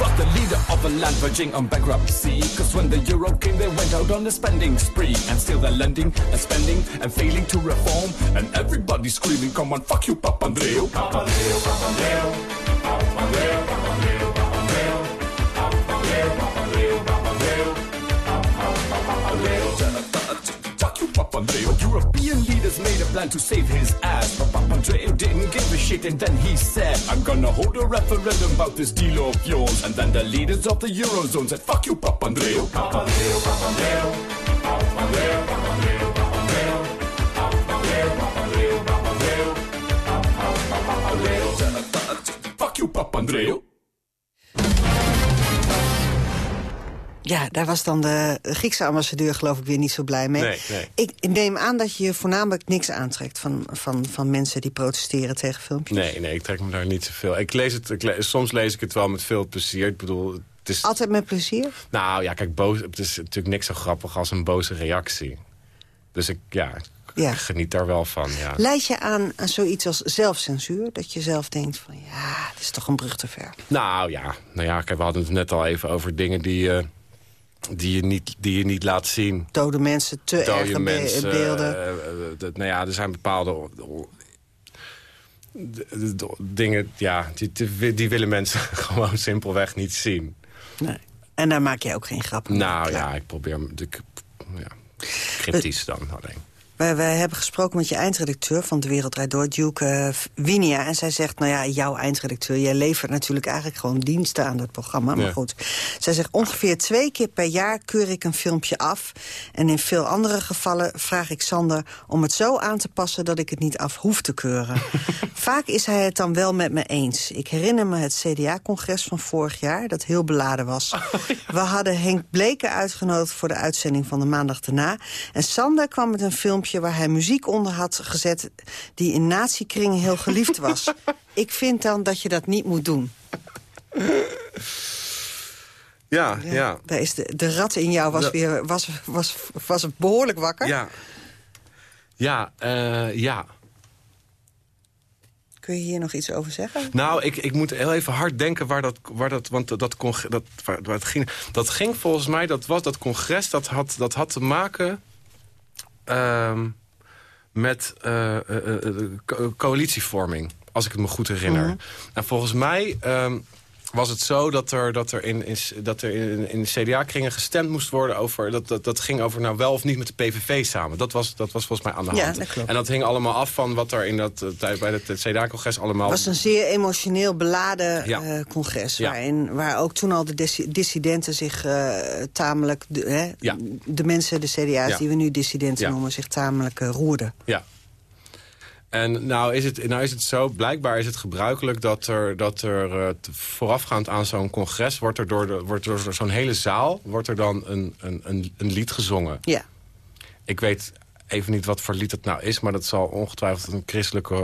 S17: Was the leader of a land verging on bankruptcy. Cause when the euro came, they went out on a spending spree. And still they're lending and spending and failing to reform. And everybody screaming, come on, fuck you. Papandreou, Papandreou, Papandreou, Papandreou, Papandreou, Papandreou. European leaders made a plan to save his ass, but Papandreou didn't give a shit, and then he said, I'm gonna hold a referendum about this deal of yours. And then the leaders of the Eurozone said, fuck you, Papandreou. Papandreou, Papandreou, Papandreou, Papandreou. Fuck you, Papandreou.
S8: Ja, daar was dan de Griekse ambassadeur geloof ik weer niet zo blij mee.
S9: Nee, nee.
S8: Ik neem aan dat je voornamelijk niks aantrekt van, van, van mensen die protesteren tegen filmpjes.
S9: Nee, nee, ik trek me daar niet zoveel. Ik lees het, ik le- soms lees ik het wel met veel plezier. Ik bedoel, het is...
S8: Altijd met plezier?
S9: Nou ja, kijk, boos, het is natuurlijk niks zo grappig als een boze reactie. Dus ik, ja, ik geniet daar wel van, ja.
S8: Leid je aan, aan zoiets als zelfcensuur? Dat je zelf denkt van ja, dit is toch een brug te ver.
S9: Nou ja, nou ja kijk, we hadden het net al even over dingen die, eh, die, je, niet, die je niet laat zien.
S8: Dode mensen, te
S9: Dode
S8: erge be- beelden.
S9: eh, eh, dat- nou ja, er zijn bepaalde dingen, ja, die, die, willen mensen gewoon simpelweg niet zien.
S8: Nee. En daar maak je ook geen grappen mee.
S9: Nou ja, ik probeer ik, ja, cryptisch dan alleen.
S8: Wij, wij hebben gesproken met je eindredacteur van De Wereld Draait Door, Duke eh, Winia. En zij zegt, nou ja, jouw eindredacteur... jij levert natuurlijk eigenlijk gewoon diensten aan dat programma. Maar
S9: Ja.
S8: goed, zij zegt ongeveer twee keer per jaar keur ik een filmpje af. En in veel andere gevallen vraag ik Sander om het zo aan te passen... dat ik het niet af hoef te keuren. Vaak is hij het dan wel met me eens. Ik herinner me het CDA-congres van vorig jaar, dat heel beladen was. We hadden Henk Bleker uitgenodigd voor de uitzending van de maandag daarna. En Sander kwam met een filmpje waar hij muziek onder had gezet... die in nazi-kringen heel geliefd was. Ik vind dan dat je dat niet moet doen.
S9: Ja, ja.
S8: Daar is de, de rat in jou was,
S9: Dat-
S8: weer, was, was, was behoorlijk wakker.
S9: Ja, ja, eh, ja.
S8: Kun je hier nog iets over zeggen?
S9: Nou, ik, ik moet heel even hard denken waar dat... Waar dat want dat, dat, waar, waar het ging, dat ging volgens mij, dat was dat congres... dat had, dat had te maken ehm, met eh, eh, eh, co- coalitievorming. Als ik het me goed herinner.
S8: Mhm.
S9: En volgens mij ehm, was het zo dat er, dat er in, in, dat er in, in CDA-kringen gestemd moest worden over... Dat, dat, dat ging over nou wel of niet met de PVV samen. Dat was, dat was volgens mij aan de
S8: Ja,
S9: hand.
S8: dat klopt.
S9: En dat hing allemaal af van wat er in dat, eh, tijd bij het, CDA-congres allemaal...
S8: Het was een zeer emotioneel beladen
S9: Ja.
S8: eh, congres...
S9: Ja.
S8: Waarin, waar ook toen al de dissi- dissidenten zich eh, tamelijk... De, hè,
S9: Ja.
S8: de mensen, de CDA's
S9: Ja.
S8: die we nu dissidenten
S9: Ja.
S8: noemen... zich tamelijk roerden.
S9: Ja. En nou is, het, nou is het zo, blijkbaar is het gebruikelijk dat er, dat er eh, voorafgaand aan zo'n congres... wordt er door, de, wordt door zo'n hele zaal wordt er dan een, een, een, een lied gezongen.
S8: Ja.
S9: Ik weet even niet wat voor lied het nou is... maar dat zal ongetwijfeld een christelijke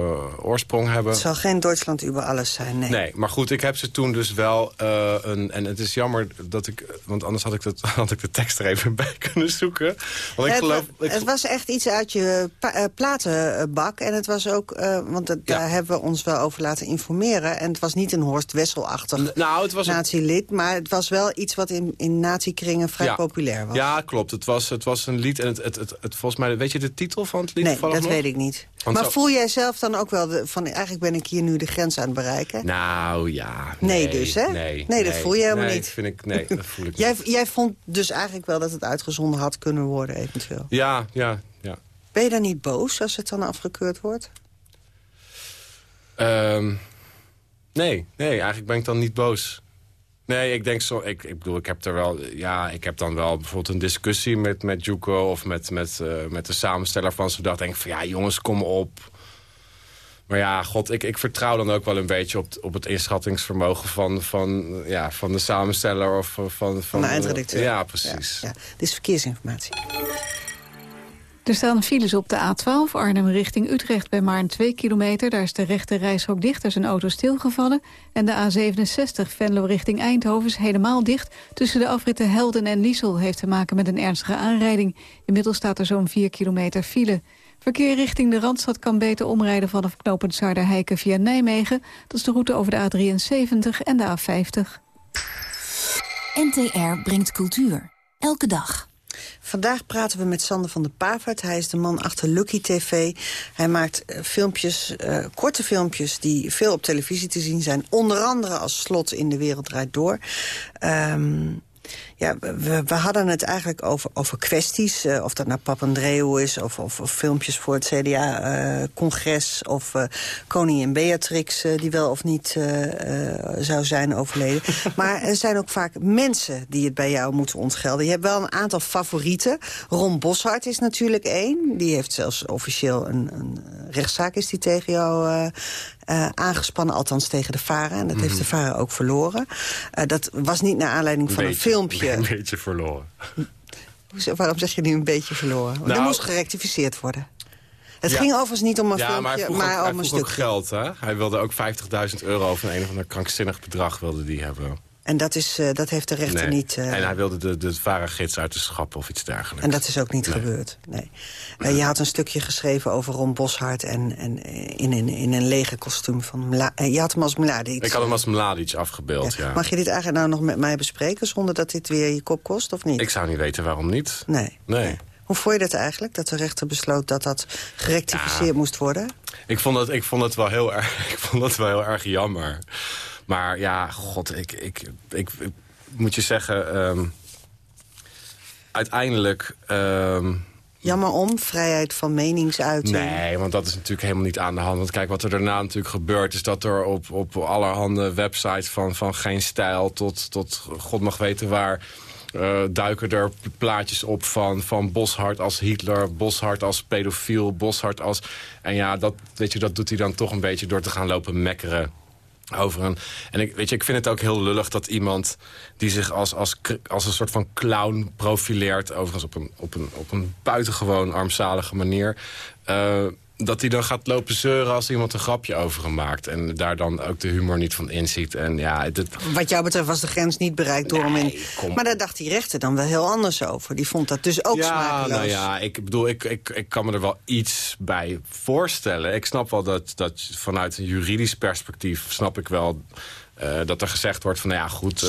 S9: oorsprong hebben.
S8: Het zal geen Duitsland über alles zijn, nee.
S9: Nee, maar goed, ik heb ze toen dus wel eh, een... En het is jammer dat ik... Want anders had ik, dat, had ik de tekst er even bij kunnen zoeken. Want ik
S8: het,
S9: geloof... ik
S8: het was echt iets uit je eh, platenbak. En het was ook, eh, want het- daar hebben we ons wel over laten informeren. En het was niet een Horst Wessel-achtig
S9: nou, het was
S8: nazi-lid. Maar het was wel iets wat in, in nazi-kringen vrij
S9: Ja.
S8: populair was.
S9: Ja, klopt. Het was, het was een lied. En het, het, het, het- volgens mij, weet je de titel van het lied?
S8: Nee, dat
S9: nog?
S8: weet ik niet.
S9: Want
S8: maar
S9: zo-
S8: voel jij zelf dan ook wel de, van... eigenlijk ben ik hier nu de grens aan het bereiken?
S9: Nou ja.
S8: Nee, dus, hè?
S9: Nee,
S8: Nee, dat voel je helemaal
S9: nee,
S8: niet.
S9: Vind ik, nee, dat voel ik
S8: Jij,
S9: niet.
S8: jij vond dus eigenlijk wel dat het uitgezonden had kunnen worden eventueel.
S9: Ja, ja, ja.
S8: Ben je dan niet boos als het dan afgekeurd wordt?
S9: Ehm, nee, nee, eigenlijk ben ik dan niet boos. Nee, ik denk zo. Ik, ik bedoel, ik heb er wel. Ja, ik heb dan wel bijvoorbeeld een discussie met, met Juco of met, met, eh, met de samensteller van zo'n dag. Denk ik van ja, jongens, kom op. Maar ja, god, ik, ik vertrouw dan ook wel een beetje op, op het inschattingsvermogen van, van, ja, van de samensteller of van... Van,
S8: Van de eindredacteur.
S9: Ja, precies.
S8: Ja, dit is verkeersinformatie.
S2: Er staan files op de A12 Arnhem richting Utrecht bij Maarn 2 kilometer. Daar is de rechte reishok dicht, er is een auto stilgevallen. En de A67 Venlo richting Eindhoven is helemaal dicht. Tussen de afritten Helden en Liesel heeft te maken met een ernstige aanrijding. Inmiddels staat er zo'n 4 kilometer file. Verkeer richting de Randstad kan beter omrijden vanaf knooppunt Zuiderheiken via Nijmegen. Dat is de route over de A73 en de A50.
S18: NTR brengt cultuur. Elke dag.
S8: Vandaag praten we met Sander van der Pavert. Hij is de man achter Lucky TV. Hij maakt eh, filmpjes, eh, korte filmpjes die veel op televisie te zien zijn. Onder andere als slot in De Wereld Draait Door. Ehm, Ja, we, we hadden het eigenlijk over, over kwesties. eh, of dat nou Papandreou is, of, of, of filmpjes voor het CDA-congres... of eh, koningin Beatrix, eh, die wel of niet eh, eh, zou zijn overleden. maar er zijn ook vaak mensen die het bij jou moeten ontgelden. Je hebt wel een aantal favorieten. Ron Boshart is natuurlijk één. Die heeft zelfs officieel een, een rechtszaak is die tegen jou... eh, eh, aangespannen, althans tegen de VARA. En dat heeft de VARA ook verloren. Eh, dat was niet naar aanleiding van een
S9: beetje,
S8: filmpje.
S9: Een beetje verloren.
S8: Hoezo- Waarom zeg je nu een beetje verloren? Er
S9: Nou-
S8: moest gerectificeerd worden. Het
S9: Ja.
S8: ging overigens niet om een
S9: ja,
S8: filmpje,
S9: maar hij vroeg,
S8: maar
S9: ook,
S8: om een
S9: vroeg
S8: stukje.
S9: geld. Hè? Hij wilde ook 50.000 euro een, een of ander krankzinnig bedrag wilde die hebben.
S8: En dat, is, eh, dat heeft de rechter
S9: Nee.
S8: niet... eh,
S9: En hij wilde de, de varegids uit de schappen of iets dergelijks.
S8: en dat is ook niet
S9: Nee.
S8: gebeurd. Nee. Eh, je had een stukje geschreven over Ron Boshart... en, en in, een, in een lege kostuum van... Mla je had hem als Mladic.
S9: Ik had hem als Mladic afgebeeld, ja.
S8: Mag je dit eigenlijk nou nog met mij bespreken... zonder dat dit weer je kop kost, of niet?
S9: Ik zou niet weten waarom niet.
S8: Nee.
S9: Nee.
S8: Hoe vond je dat eigenlijk? Dat de rechter besloot dat dat gerectificeerd moest worden?
S9: Ik vond, het, ik, vond het wel heel erg, ik vond het wel heel erg jammer. Maar ja, god, ik, ik, ik, ik moet je zeggen... ehm, uiteindelijk... ehm,
S8: Jammer om, vrijheid van meningsuiting.
S9: Nee, want dat is natuurlijk helemaal niet aan de hand. Want kijk, wat er daarna natuurlijk gebeurt... is dat er op, op allerhande websites van, van Geen Stijl... tot, tot god mag weten waar... eh, duiken er plaatjes op van, van Boshart als Hitler... Boshart als pedofiel, Boshart als... En ja, dat, weet je, dat doet hij dan toch een beetje door te gaan lopen mekkeren over een... En ik, weet je, ik vind het ook heel lullig dat iemand die zich als, als, als een soort van clown profileert... overigens op een, op een, op een buitengewoon armzalige manier... eh, dat hij dan gaat lopen zeuren als iemand een grapje over hem maakt. En daar dan ook de humor niet van inziet. En ja,
S8: Wat jou betreft was de grens niet bereikt door hem in... Maar daar dacht die rechter dan wel heel anders over. Die vond dat dus ook
S9: ja,
S8: smakeloos.
S9: nou ja, ik bedoel, ik, ik, ik kan me er wel iets bij voorstellen. Ik snap wel dat, dat vanuit een juridisch perspectief... snap ik wel eh, dat er gezegd wordt van, nou ja, goed...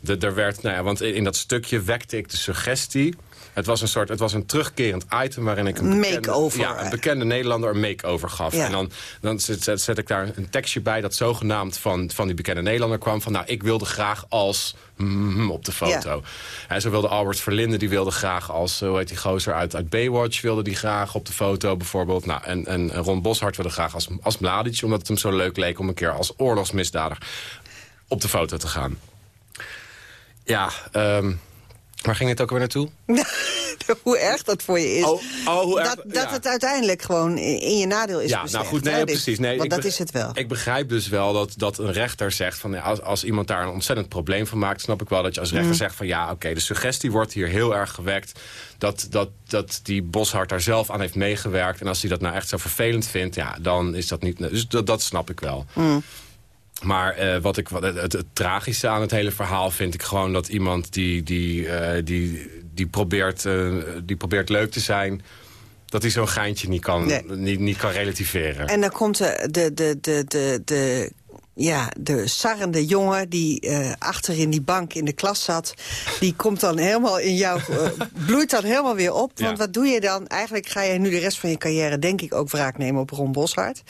S9: de- er werd, nou ja, want in, in dat stukje wekte ik de suggestie... Het was een soort, het was een terugkerend item waarin ik een bekende,
S8: Make-over.
S9: ja, een bekende Nederlander een make-over gaf.
S8: Ja.
S9: En dan, dan zet, ik daar een tekstje bij dat zogenaamd van, van die bekende Nederlander kwam. Van nou, ik wilde graag als mm, op de foto. En zo wilde Albert Verlinde, die wilde graag als, eh, hoe heet die gozer uit, uit Baywatch, wilde die graag op de foto bijvoorbeeld. Nou, en, en Ron Boshart wilde graag als, als Mladic, omdat het hem zo leuk leek om een keer als oorlogsmisdadiger op de foto te gaan. Ja, ehm, waar ging het ook weer naartoe?
S8: hoe erg dat voor je is.
S9: Oh, oh, hoe erg-
S8: dat dat
S9: ja.
S8: het uiteindelijk gewoon in je nadeel is
S9: ja,
S8: beslecht,
S9: nou goed, nee, precies. Nee,
S8: Want dat is het wel.
S9: Ik begrijp dus wel dat, dat een rechter zegt... van ja, als, als iemand daar een ontzettend probleem van maakt... snap ik wel dat je als rechter
S8: Mm.
S9: zegt van ja, oké, de suggestie wordt hier heel erg gewekt... Dat, dat, dat die Boshart daar zelf aan heeft meegewerkt. En als hij dat nou echt zo vervelend vindt, ja, dan is dat niet... Dus dat, dat snap ik wel.
S8: Mm.
S9: Maar eh, wat ik, wat, het, het, tragische aan het hele verhaal vind ik gewoon dat iemand die, die, eh, die, die, probeert, eh, die probeert leuk te zijn... dat hij zo'n geintje niet kan,
S8: Nee.
S9: niet, niet kan relativeren.
S8: En dan komt de, de, de, de, de, ja, de sarrende jongen die eh, achter in die bank in de klas zat... die komt dan helemaal in jou, eh, bloeit dan helemaal weer op. Want wat doe je dan? Eigenlijk ga je nu de rest van je carrière denk ik ook wraak nemen op Ron Boshart.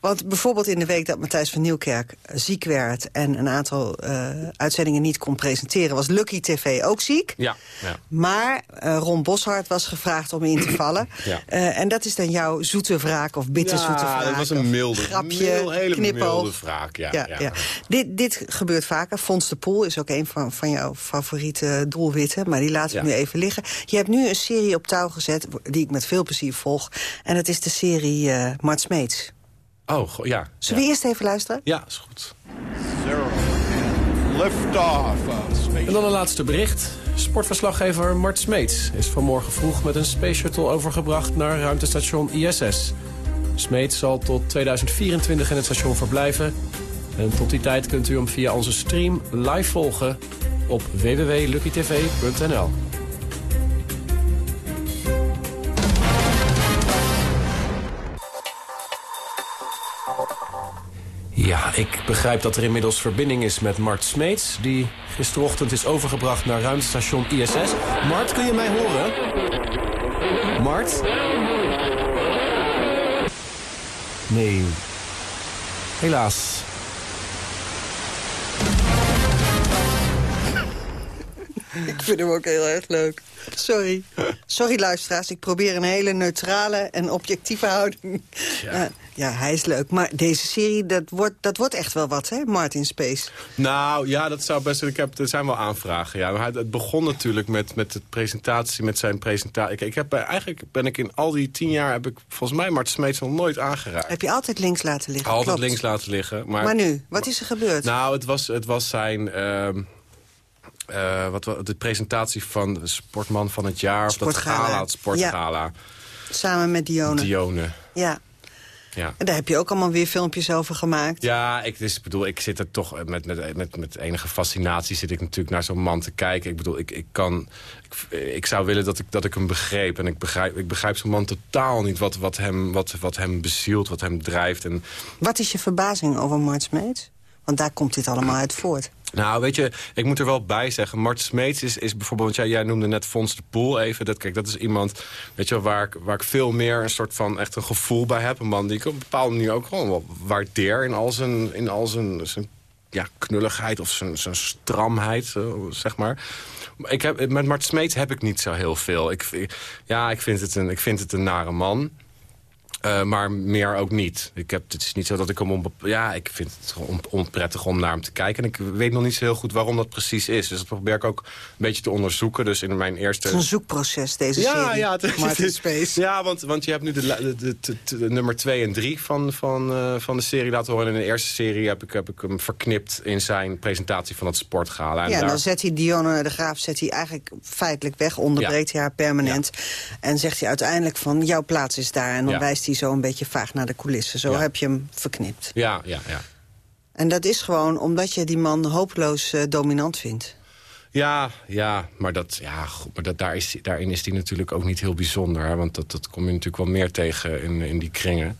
S8: Want bijvoorbeeld in de week dat Matthijs van Nieuwkerk ziek werd... en een aantal eh, uitzendingen niet kon presenteren... was Lucky TV ook ziek.
S9: Ja, ja.
S8: Maar eh, Ron Boshart was gevraagd om in te vallen.
S9: Ja.
S8: Eh, en dat is dan jouw zoete wraak of bitterzoete
S9: Ja,
S8: wraak.
S9: dat was een milde,
S8: grapje,
S9: mil- hele
S8: knipoog.
S9: milde wraak, ja, ja.
S8: Dit, dit gebeurt vaker. Fons de Poel is ook een van, van jouw favoriete doelwitten. Maar die laten we
S9: Ja.
S8: nu even liggen. Je hebt nu een serie op touw gezet die ik met veel plezier volg. En dat is de serie eh Mart Smeets.
S9: Oh, ja.
S8: Zullen we eerst even luisteren?
S9: Ja, is goed.
S11: Lift off.
S12: En dan een laatste bericht. Sportverslaggever Mart Smeets is vanmorgen vroeg met een Space Shuttle overgebracht naar ruimtestation ISS. Smeets zal tot 2024 in het station verblijven. En tot die tijd kunt u hem via onze stream live volgen op www.luckytv.nl. Ja, ik begrijp dat er inmiddels verbinding is met Mart Smeets... die gisterochtend is overgebracht naar ruimtestation ISS. Mart, kun je mij horen? Mart? Nee. Helaas.
S8: Ik vind hem ook heel erg leuk. Sorry. Sorry, luisteraars. Ik probeer een hele neutrale en objectieve houding. Ja, ja hij is leuk. Maar deze serie, dat wordt, dat wordt echt wel wat, hè? Martin Space.
S9: Nou, ja, dat zou best... Ik heb, er zijn wel aanvragen, ja. Maar het begon natuurlijk met, met de presentatie, met zijn presentatie. Ik, ik heb, eigenlijk ben ik in al die tien jaar... heb ik volgens mij Martin Smeets nog nooit aangeraakt.
S8: Heb je altijd links laten liggen?
S9: Altijd
S8: Klopt.
S9: links laten liggen. Maar,
S8: Maar nu, wat is er gebeurd?
S9: Nou, het was, het was zijn... ehm, eh, wat, wa- de presentatie van de Sportman van het jaar. Of dat gala, het sportgala.
S8: Samen met Dione.
S9: Dione.
S8: Ja.
S9: Ja.
S8: En daar heb je ook allemaal weer filmpjes over gemaakt.
S9: Ja, ik, dus, ik bedoel, ik zit er toch met, met, met, met enige fascinatie zit ik natuurlijk naar zo'n man te kijken. Ik bedoel, ik, ik kan. Ik, ik zou willen dat ik, dat ik hem begreep. En ik begrijp, ik begrijp zo'n man totaal niet wat, wat, hem, wat, wat hem bezielt, wat hem drijft. En,
S8: Wat is je verbazing over Mart Smeets? Want daar komt dit allemaal uit voort.
S9: nou, weet je, ik moet er wel bij zeggen. Mart Smeets is, is bijvoorbeeld... Ja, jij noemde net Fons de Poel even. Dat, kijk, dat is iemand weet je, waar, ik, waar ik veel meer een soort van echt een gevoel bij heb. Een man die ik op een bepaalde manier ook gewoon wel waardeer... in al zijn, in al zijn, zijn ja, knulligheid of zijn, zijn stramheid, eh, zeg maar. Ik heb, met Mart Smeets heb ik niet zo heel veel. Ik- ja, ik vind, het een, ik vind het een nare man. Eh, maar meer ook niet. Ik heb, het is niet zo dat ik hem... Ja, ik vind het on- onprettig om naar hem te kijken. En ik weet nog niet zo heel goed waarom dat precies is. Dus dat probeer ik ook een beetje te onderzoeken. Dus in mijn eerste...
S8: Het is een zoekproces, deze
S9: ja,
S8: serie.
S9: Ja, het,
S8: Martin
S9: is-
S8: Space.
S9: ja want, want je hebt nu de, de, de, de- de nummer 2 en 3 van, van, eh, van de serie laten horen. En in de eerste serie heb ik, heb ik hem verknipt in zijn presentatie van het sportgala. En
S8: Ja,
S9: daar-
S8: dan zet hij Dionne de Graaf zet hij eigenlijk feitelijk weg. Onderbreekt hij haar permanent. En zegt hij uiteindelijk van, jouw plaats is daar. En dan wijst hij zo een beetje vaag naar de coulissen. Zo
S9: Ja.
S8: heb je hem verknipt.
S9: ja, ja, ja.
S8: En dat is gewoon omdat je die man hopeloos eh, dominant vindt.
S9: Ja, ja, maar, dat, ja, goed, maar dat, daar is, daarin is die natuurlijk ook niet heel bijzonder. Hè, want dat, dat kom je natuurlijk wel meer tegen in, in die kringen.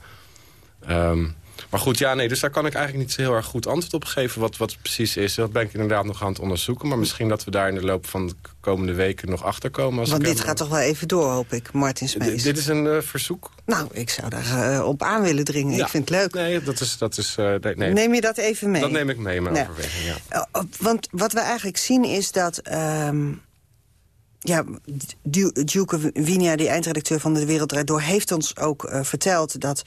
S9: Ehm, maar goed, ja, nee, dus daar kan ik eigenlijk niet zo heel erg goed antwoord op geven... wat, wat het precies is. Dat ben ik inderdaad nog aan het onderzoeken. Maar misschien dat we daar in de loop van de komende weken nog achter komen. Als
S8: Want dit gaat toch wel even door, hoop ik, Martin
S9: D-
S8: Smees.
S9: Dit is een eh, verzoek?
S8: Nou, ik zou daar eh, op aan willen dringen.
S9: Ja.
S8: Ik vind het leuk.
S9: Nee, dat is... Dat is eh, nee, nee.
S8: Neem je dat even mee?
S9: Dat neem ik mee in mijn
S8: Nee.
S9: overweging, ja.
S8: Want wat we eigenlijk zien is dat... ehm, ja, Du- Duke Winia, die eindredacteur van De Wereld Draait Door... heeft ons ook eh, verteld dat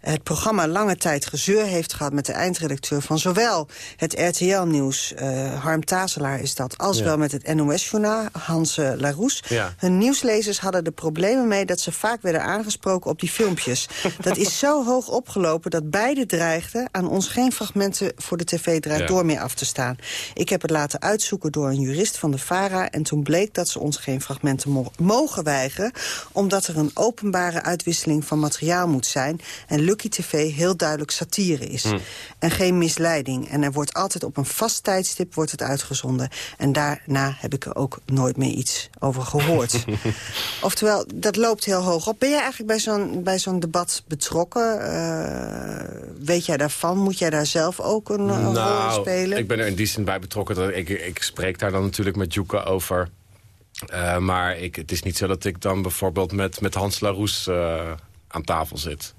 S8: het programma lange tijd gezeur heeft gehad... met de eindredacteur van zowel het RTL-nieuws... eh, Harm Tazelaar is dat, als
S19: Ja.
S8: wel met het NOS-journaal, Hans Laroes.
S19: Ja.
S8: Hun nieuwslezers hadden er problemen mee... dat ze vaak werden aangesproken op die filmpjes. dat is zo hoog opgelopen dat beide dreigden... aan ons geen fragmenten voor de tv draait
S19: Ja.
S8: door meer af te staan. Ik heb het laten uitzoeken door een jurist van de VARA... en toen bleek dat ze ons geen fragmenten mo- mogen weigeren... omdat er een openbare uitwisseling van materiaal moet zijn... en Lucky TV heel duidelijk satire is.
S19: Hm.
S8: En geen misleiding. En er wordt altijd op een vast tijdstip wordt het uitgezonden. En daarna heb ik er ook nooit meer iets over gehoord. Oftewel, dat loopt heel hoog op. Ben jij eigenlijk bij zo'n bij zo'n debat betrokken? Eh, weet jij daarvan? Moet jij daar zelf ook een, een rol
S9: Nou,
S8: spelen?
S9: ik ben er in die zin bij betrokken. Dat ik, ik spreek daar dan natuurlijk met Joeke over. Eh, maar ik, het is niet zo dat ik dan bijvoorbeeld met, met Hans Laroes eh, aan tafel zit.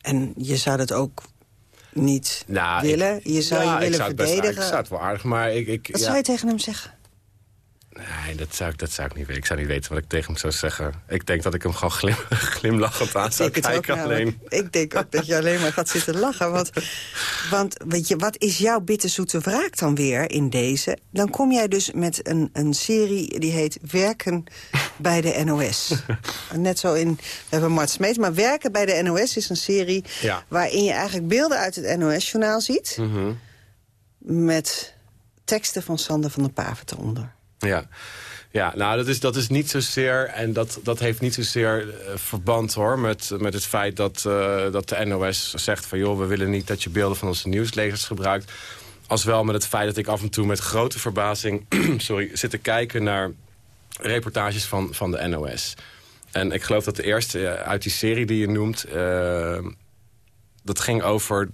S8: En je zou dat ook niet
S9: Nou,
S8: willen?
S9: ik-
S8: je zou
S9: ja,
S8: je willen
S9: ik zou het best-
S8: verdedigen?
S9: ik zou het wel aardig, maar ik... ik
S8: Wat
S9: ja,
S8: zou je tegen hem zeggen?
S9: Nee, dat zou, ik, dat zou ik niet weten. Ik zou niet weten wat ik tegen hem zou zeggen. Ik denk dat ik hem gewoon glim, glimlachend aan zou kijken alleen.
S8: Ik denk ook dat je alleen maar gaat zitten lachen. Want, want weet je, wat is jouw bitterzoete wraak dan weer in deze? Dan kom jij dus met een, een serie die heet Werken bij de NOS. Net zo in, we hebben Mart Smeet, maar Werken bij de NOS is een serie...
S9: Ja.
S8: waarin je eigenlijk beelden uit het NOS-journaal ziet...
S9: Mhm.
S8: met teksten van Sander van der Paven eronder.
S9: Ja. Ja, nou, dat is, dat is niet zozeer... en dat, dat heeft niet zozeer eh, verband, hoor... met, met het feit dat, eh, dat de NOS zegt van... joh, we willen niet dat je beelden van onze nieuwslezers gebruikt... als wel met het feit dat ik af en toe met grote verbazing... sorry, zit te kijken naar reportages van, van de NOS. En ik geloof dat de eerste eh, uit die serie die je noemt... dat ging over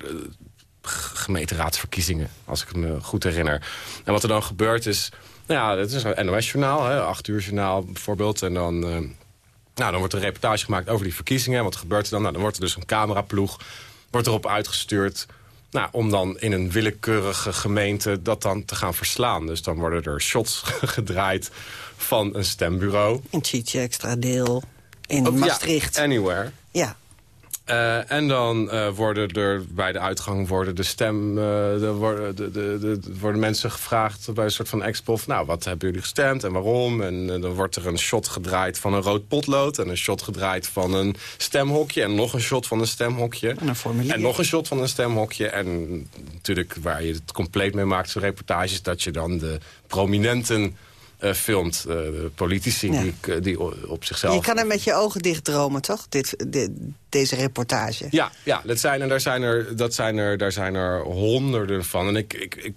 S9: gemeenteraadsverkiezingen, als ik me goed herinner. En wat er dan gebeurt is... Nou ja, het is een NOS-journaal, acht uur journaal bijvoorbeeld. En dan, eh, nou, dan wordt er een reportage gemaakt over die verkiezingen. Wat gebeurt er dan? Nou, dan wordt er dus een cameraploeg wordt erop uitgestuurd. Nou, om dan in een willekeurige gemeente dat dan te gaan verslaan. Dus dan worden er shots gedraaid van een stembureau.
S8: In Chietje Extra Deel, in Maastricht.
S9: Ja, anywhere.
S8: Ja.
S9: Uh, en dan uh, worden er bij de uitgang worden de stem, uh, de, worden, de, de, de, worden mensen gevraagd bij een soort van expo. Nou, wat hebben jullie gestemd en waarom? En dan wordt er een shot gedraaid van een rood potlood. En een shot gedraaid van een stemhokje. En nog een shot van een stemhokje.
S8: En een formulier.
S9: En nog een shot van een stemhokje. En natuurlijk waar je het compleet mee maakt, zo'n reportages, dat je dan de prominenten uh, filmt. Uh, politici ja. die, die op zichzelf...
S8: Je kan er met je ogen dicht dromen, toch? Dit, dit, deze reportage.
S9: Ja, ja dat zijn er, daar, zijn er, dat zijn er, daar zijn er honderden van. En ik, ik, ik,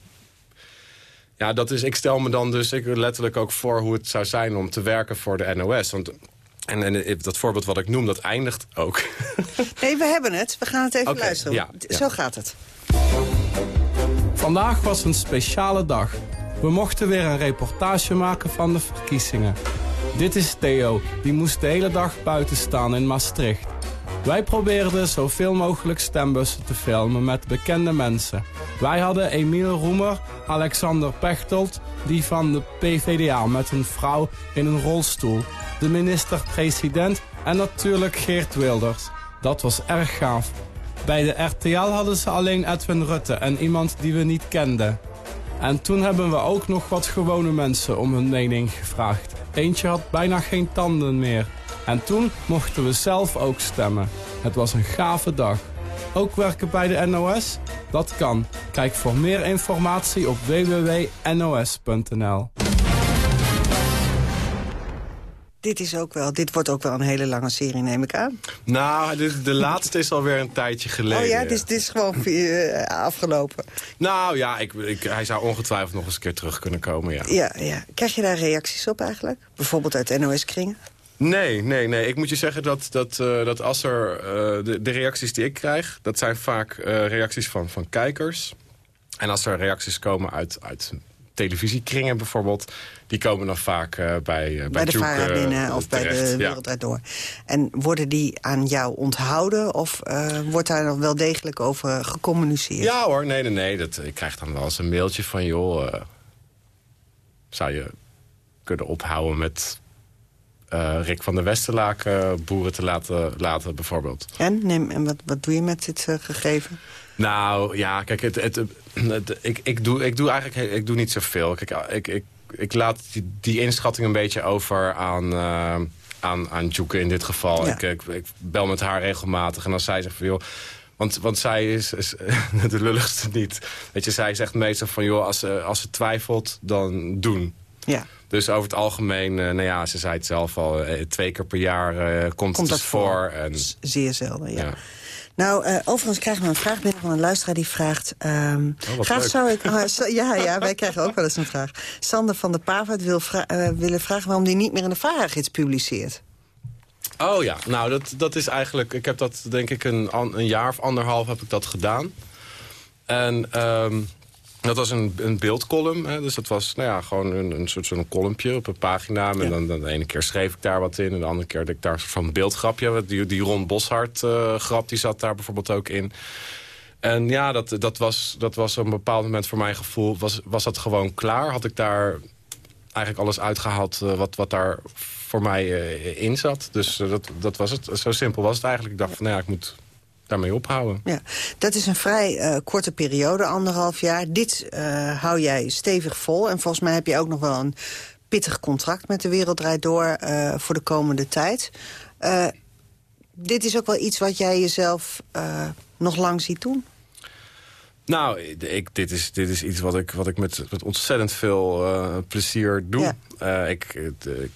S9: ja, dat is, ik stel me dan dus ik letterlijk ook voor hoe het zou zijn... om te werken voor de NOS. Want en, en, dat voorbeeld wat ik noem, dat eindigt ook.
S8: Nee, we hebben het. We gaan het even okay, luisteren. Ja, ja. Zo gaat het.
S19: Vandaag was een speciale dag. We mochten weer een reportage maken van de verkiezingen. Dit is Theo, die moest de hele dag buiten staan in Maastricht. Wij probeerden zoveel mogelijk stembussen te filmen met bekende mensen. Wij hadden Emiel Roemer, Alexander Pechtold, die van de PVDA met een vrouw in een rolstoel, de minister-president en natuurlijk Geert Wilders. Dat was erg gaaf. Bij de RTL hadden ze alleen Edwin Rutte en iemand die we niet kenden. En toen hebben we ook nog wat gewone mensen om hun mening gevraagd. Eentje had bijna geen tanden meer. En toen mochten we zelf ook stemmen. Het was een gave dag. Ook werken bij de NOS? Dat kan. Kijk voor meer informatie op www.nos.nl.
S8: Dit, is ook wel, dit wordt ook wel een hele lange serie, neem ik aan.
S9: Nou, de, de laatste is alweer een tijdje geleden.
S8: Oh ja, dit is, dit is gewoon uh, afgelopen.
S9: Nou ja, ik, ik, hij zou ongetwijfeld nog eens een keer terug kunnen komen, ja.
S8: ja. Ja, Krijg je daar reacties op eigenlijk? Bijvoorbeeld uit NOS-kringen?
S9: Nee, nee, nee. Ik moet je zeggen dat, dat, uh, dat als er... Uh, de, de, reacties die ik krijg, dat zijn vaak reacties van, van kijkers. En als er reacties komen uit, uit televisiekringen bijvoorbeeld... die komen dan vaak bij, uh,
S8: bij, bij de VARA binnen of bij de Wereld ja. Door. En worden die aan jou onthouden of uh, wordt daar nog wel degelijk over gecommuniceerd?
S9: Ja hoor, nee, nee, nee. Dat, ik krijg dan wel eens een mailtje van... joh, zou je kunnen ophouden met Rick van der Westerlaak boeren te laten, laten bijvoorbeeld.
S8: En, neem, en wat, wat doe je met dit gegeven?
S9: Nou, ja, kijk, het, het, het, ik, ik, doe, ik doe eigenlijk ik doe niet zoveel. Kijk, ik, ik, ik laat die, die inschatting een beetje over aan, uh, aan, aan Joeke in dit geval. Ja. Ik, ik, ik, bel met haar regelmatig en als zij zegt van... joh, want, want zij is, is de lulligste niet. Weet je, zij zegt meestal van... joh, als ze, als ze twijfelt, dan doen.
S8: Ja.
S9: Dus over het algemeen, uh, nou ja, ze zei het zelf al... Uh, twee keer per jaar komt, komt het dus voor. voor. En,
S8: Zeer zelden, ja. ja. Nou, uh, overigens krijgen we een vraag binnen van een luisteraar die vraagt... Um, oh, graag zou ik... Uh, so, ja, ja, wij krijgen ook wel eens een vraag. Sander van der Pavert wil vra uh, willen vragen waarom hij niet meer in de vara publiceert.
S9: Oh ja, nou dat, dat is eigenlijk... Ik heb dat denk ik een, een jaar of anderhalf heb ik dat gedaan. En um, dat was een, een beeldcolumn. Hè? Dus dat was nou ja, gewoon een, een soort zo'n columnpje op een pagina. En dan, dan, de ene keer schreef ik daar wat in. En de andere keer deed ik daar een soort van beeldgrapje. Die, die Ron Boshart uh, grap die zat daar bijvoorbeeld ook in. En ja, dat, dat, was, dat was op een bepaald moment voor mijn gevoel... was, was dat gewoon klaar. Had ik daar eigenlijk alles uitgehaald uh, wat, wat daar voor mij uh, in zat. Dus dat, dat was het. Zo simpel was het eigenlijk. Ik dacht van, nou ja, ik moet daarmee ophouden.
S8: Ja, dat is een vrij uh, korte periode, anderhalf jaar. Dit uh, hou jij stevig vol. En volgens mij heb je ook nog wel een pittig contract met de Wereld Draait Door uh, voor de komende tijd. dit is ook wel iets wat jij jezelf nog lang ziet doen?
S9: Nou, ik, dit, is, dit is iets wat ik, wat ik met, met ontzettend veel plezier doe. Ja. ik, ik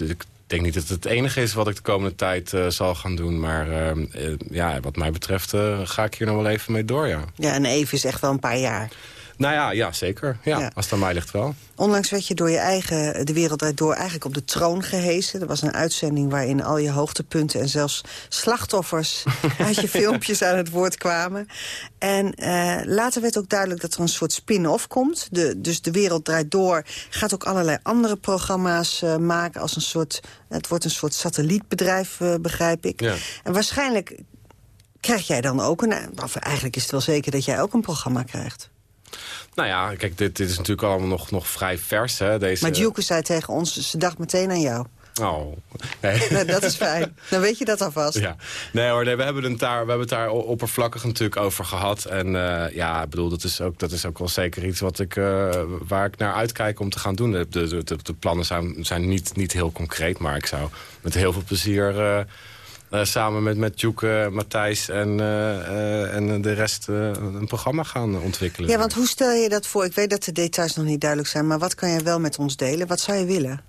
S9: ik denk niet dat het het enige is wat ik de komende tijd uh, zal gaan doen. Maar uh, ja, wat mij betreft uh, ga ik hier nog wel even mee door, ja.
S8: Ja, en even is echt wel een paar jaar.
S9: Nou ja, ja zeker. Ja, ja. Als het aan mij ligt wel.
S8: Onlangs werd je door je eigen De Wereld Door eigenlijk op de troon gehezen. Er was een uitzending waarin al je hoogtepunten... en zelfs slachtoffers uit je filmpjes aan het woord kwamen. En uh, later werd ook duidelijk dat er een soort spin-off komt. De, dus De Wereld Draait Door gaat ook allerlei andere programma's uh, maken... als een soort... Het wordt een soort satellietbedrijf, uh, begrijp ik.
S9: Ja.
S8: En waarschijnlijk Krijg jij dan ook een... Of eigenlijk is het wel zeker dat jij ook een programma krijgt.
S9: Nou ja, kijk, dit, dit is natuurlijk allemaal nog, nog vrij vers. Hè, deze...
S8: Maar Duke zei tegen ons, ze dacht meteen aan jou.
S9: Oh, nee.
S8: dat is fijn. Dan weet je dat alvast.
S9: Ja. Nee hoor, nee, we, hebben het daar, we hebben het daar oppervlakkig natuurlijk over gehad. En uh, ja, ik bedoel, dat is, ook, dat is ook wel zeker iets wat ik, uh, waar ik naar uitkijk om te gaan doen. De, de, de, de plannen zijn, zijn niet, niet heel concreet, maar ik zou met heel veel plezier... Uh, samen met, met Joeke, Matthijs en, uh, en de rest een programma gaan ontwikkelen.
S8: Ja, want hoe stel je dat voor? Ik weet dat de details nog niet duidelijk zijn... maar wat kan je wel met ons delen? Wat zou je willen?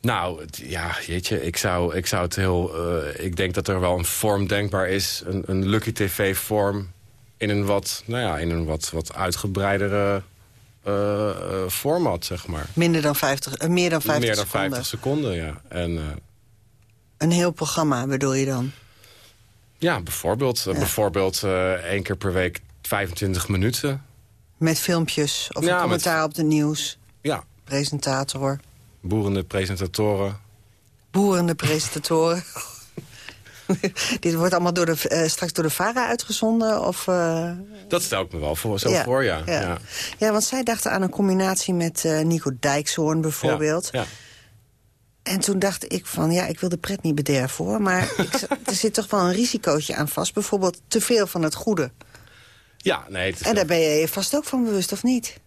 S9: Nou, ja, jeetje, ik zou, ik zou het heel... Uh, ik denk dat er wel een vorm denkbaar is. Een, een Lucky TV-vorm in een wat, nou ja, in een wat, wat uitgebreidere uh, uh, format, zeg maar.
S8: Minder dan 50, meer dan 50
S9: Meer dan
S8: seconden.
S9: 50 seconden, ja. En,
S8: een heel programma bedoel je dan?
S9: Ja, bijvoorbeeld. Ja. Bijvoorbeeld één keer per week 25 minuten.
S8: Met filmpjes of ja, een commentaar met... op de nieuws.
S9: Ja.
S8: Presentator.
S9: Boerende presentatoren.
S8: Boerende presentatoren. Dit wordt allemaal door de, uh, straks door de VARA uitgezonden? Of, uh...
S9: Dat stel ik me wel voor, zo ja, voor, ja.
S8: ja. Ja. ja. want zij dachten aan een combinatie met uh, Nico Dijkshoorn bijvoorbeeld.
S9: Ja,
S8: En toen dacht ik van, ja, ik wil de pret niet bederven hoor... maar ik, er zit toch wel een risicootje aan vast. Bijvoorbeeld te veel van het goede.
S9: Ja, nee.
S8: En daar ben je je vast ook van bewust, of niet?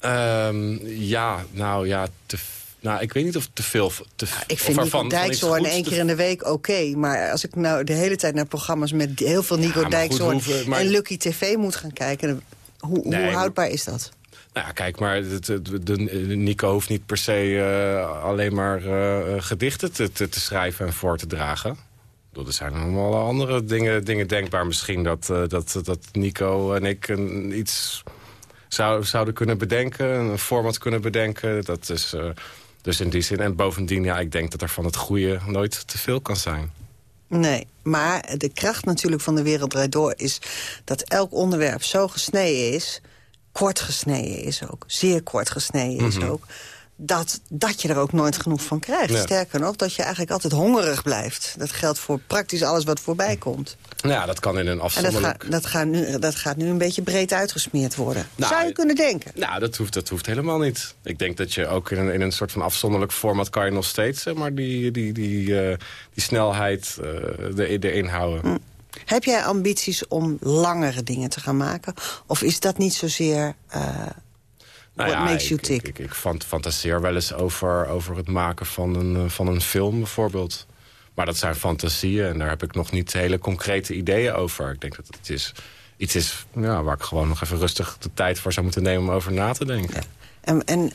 S9: Um, ja, nou ja, te, nou, ik weet niet of te veel... Te,
S8: ja, ik vind Nico Dijkshoorn één keer in de week oké. Okay, maar als ik nou de hele tijd naar programma's met heel veel Nico ja, Dijkshoorn... En Lucky TV moet gaan kijken, hoe, nee, hoe houdbaar is dat?
S9: Nou ja, kijk, maar de, de, Nico hoeft niet per se uh, alleen maar uh, gedichten te, te, schrijven en voor te dragen. Er zijn allemaal andere dingen, dingen denkbaar misschien. Dat, dat, dat Nico en ik een, iets zou, zouden kunnen bedenken. Een format kunnen bedenken. Dat is dus in die zin. En bovendien, ja, ik denk dat er van het goede nooit te veel kan zijn.
S8: Nee, maar de kracht natuurlijk van de Wereld Door is... dat elk onderwerp zo gesneden is, kort gesneden is ook. Zeer kort gesneden is mm -hmm. ook. Dat, dat je er ook nooit genoeg van krijgt. Ja. Sterker nog, dat je eigenlijk altijd hongerig blijft. Dat geldt voor praktisch alles wat voorbij komt.
S9: Ja, dat kan in een afzonderlijk...
S8: En dat, ga, dat, gaat nu, dat gaat nu een beetje breed uitgesmeerd worden. Nou, Zou je kunnen denken?
S9: Nou, dat hoeft, dat hoeft helemaal niet. Ik denk dat je ook in een, in een soort van afzonderlijk format... kan je nog steeds zeg maar, die, die, die, uh, die snelheid uh, erin houden.
S8: Hm. Heb jij ambities om langere dingen te gaan maken? Of is dat niet zozeer... Uh,
S9: nou
S8: What
S9: ja,
S8: makes you
S9: ik,
S8: tick?
S9: Ik, ik, ik fantaseer wel eens over, over het maken van een, van een film bijvoorbeeld. Maar dat zijn fantasieën en daar heb ik nog niet hele concrete ideeën over. Ik denk dat het is, iets is ja, waar ik gewoon nog even rustig de tijd voor zou moeten nemen om over na te denken.
S8: Ja. En, en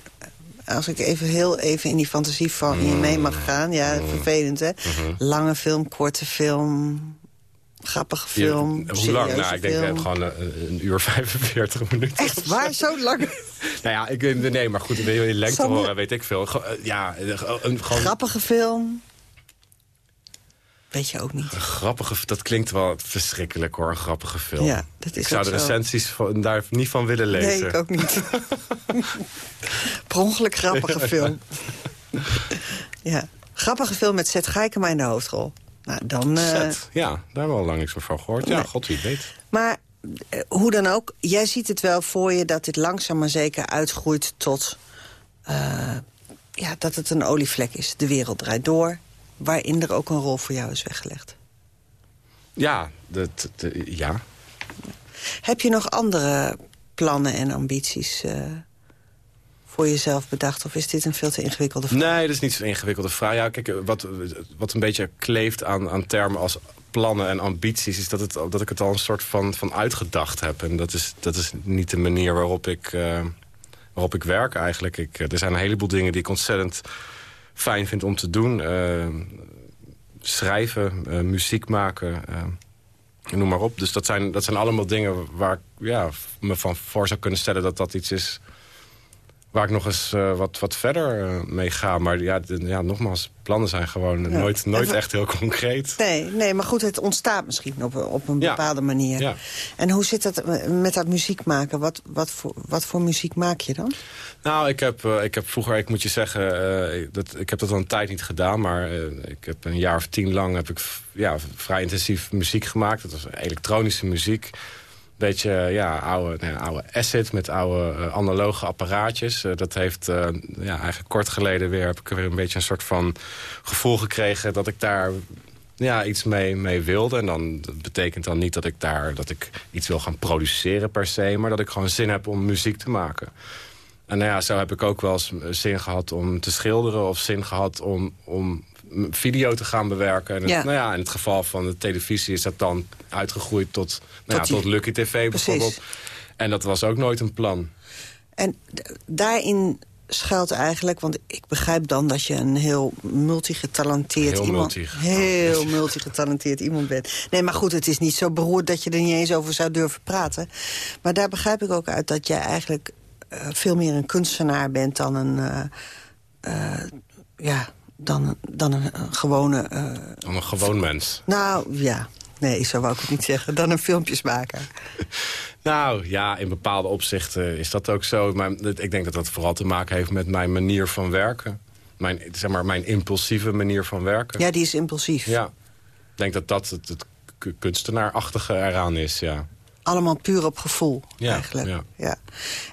S8: als ik even heel even in die fantasie van mm. je mee mag gaan. Ja, mm. vervelend hè. Mm -hmm. Lange film, korte film, grappige film.
S9: Ja, hoe lang? Nou, ik denk film. gewoon een, een, uur 45 minuten.
S8: Echt waar? Zo lang?
S9: nou ja, ik, nee, maar goed, wil je lengte horen, weet ik veel. Ja, een, gewoon...
S8: Grappige film. Weet je ook niet.
S9: Een grappige, dat klinkt wel verschrikkelijk hoor, een grappige film.
S8: Ja, dat is
S9: ik zou de recensies van, daar niet van willen lezen.
S8: Nee, ik ook niet. per ongeluk grappige film. ja, grappige film met Seth Gijkema in de hoofdrol. Nou, dan... Uh...
S9: Seth, ja, daar hebben we al lang niks van gehoord. Ja, nee. god wie weet.
S8: Maar uh, hoe dan ook, jij ziet het wel voor je... dat dit langzaam maar zeker uitgroeit tot... Uh, ja, dat het een olievlek is. De wereld draait door waarin er ook een rol voor jou is weggelegd.
S9: Ja, dat, dat, ja.
S8: Heb je nog andere plannen en ambities uh, voor jezelf bedacht? Of is dit een veel te ingewikkelde vraag?
S9: Nee, dat is niet zo'n ingewikkelde vraag. Ja, kijk, wat, wat een beetje kleeft aan, aan termen als plannen en ambities... is dat, het, dat ik het al een soort van, van uitgedacht heb. En dat is, dat is niet de manier waarop ik, uh, waarop ik werk eigenlijk. Ik, er zijn een heleboel dingen die ik ontzettend fijn vind om te doen. Uh, schrijven, muziek maken, noem maar op. Dus dat zijn, dat zijn allemaal dingen waar ik ja, me van voor zou kunnen stellen... dat dat iets is waar ik nog eens uh, wat, wat verder uh, mee ga. Maar ja, de, ja, nogmaals, plannen zijn gewoon ja. nooit, nooit echt heel concreet.
S8: Nee, nee, maar goed, het ontstaat misschien op, op een bepaalde manier.
S9: Ja.
S8: En hoe zit het met dat muziek maken? Wat, wat, voor, wat voor muziek maak je dan?
S9: Nou, ik heb, uh, ik heb vroeger, ik moet je zeggen, dat, ik heb dat al een tijd niet gedaan. Maar ik heb een jaar of tien lang heb ik ja, vrij intensief muziek gemaakt. Dat was elektronische muziek beetje ja, oude, nou, oude acid met oude uh, analoge apparaatjes. Uh, dat heeft ja, eigenlijk kort geleden weer, heb ik weer een beetje een soort van gevoel gekregen... dat ik daar ja, iets mee, mee wilde. En dan, dat betekent dan niet dat ik daar dat ik iets wil gaan produceren per se... maar dat ik gewoon zin heb om muziek te maken. En nou ja, zo heb ik ook wel eens zin gehad om te schilderen... of zin gehad om, om video te gaan bewerken. En het,
S8: Ja.
S9: Nou ja, in het geval van de televisie is dat dan uitgegroeid tot, nou
S8: Tot
S9: ja,
S8: die-
S9: tot Lucky TV bijvoorbeeld. En dat was ook nooit een plan.
S8: En daarin schuilt eigenlijk, want ik begrijp dan dat je een heel multigetalenteerd
S9: Heel
S8: iemand... Heel multigetalenteerd iemand bent. Nee, maar goed, het is niet zo beroerd dat je er niet eens over zou durven praten. Maar daar begrijp ik ook uit dat jij eigenlijk eh, veel meer een kunstenaar bent dan een... eh, eh, ja, dan, dan een, een gewone... eh,
S9: Om een gewoon mens.
S8: nou, ja. Nee, zo wou ik het niet zeggen. Dan een filmpjesmaker.
S9: Nou ja, in bepaalde opzichten is dat ook zo. Maar ik denk dat dat vooral te maken heeft met mijn manier van werken. Mijn, zeg maar, mijn impulsieve manier van werken.
S8: Ja, die is impulsief.
S9: Ja. Ik denk dat dat het, het ku- kunstenaarachtige eraan is, ja.
S8: Allemaal puur op gevoel,
S9: Ja,
S8: eigenlijk.
S9: ja.
S8: Ja.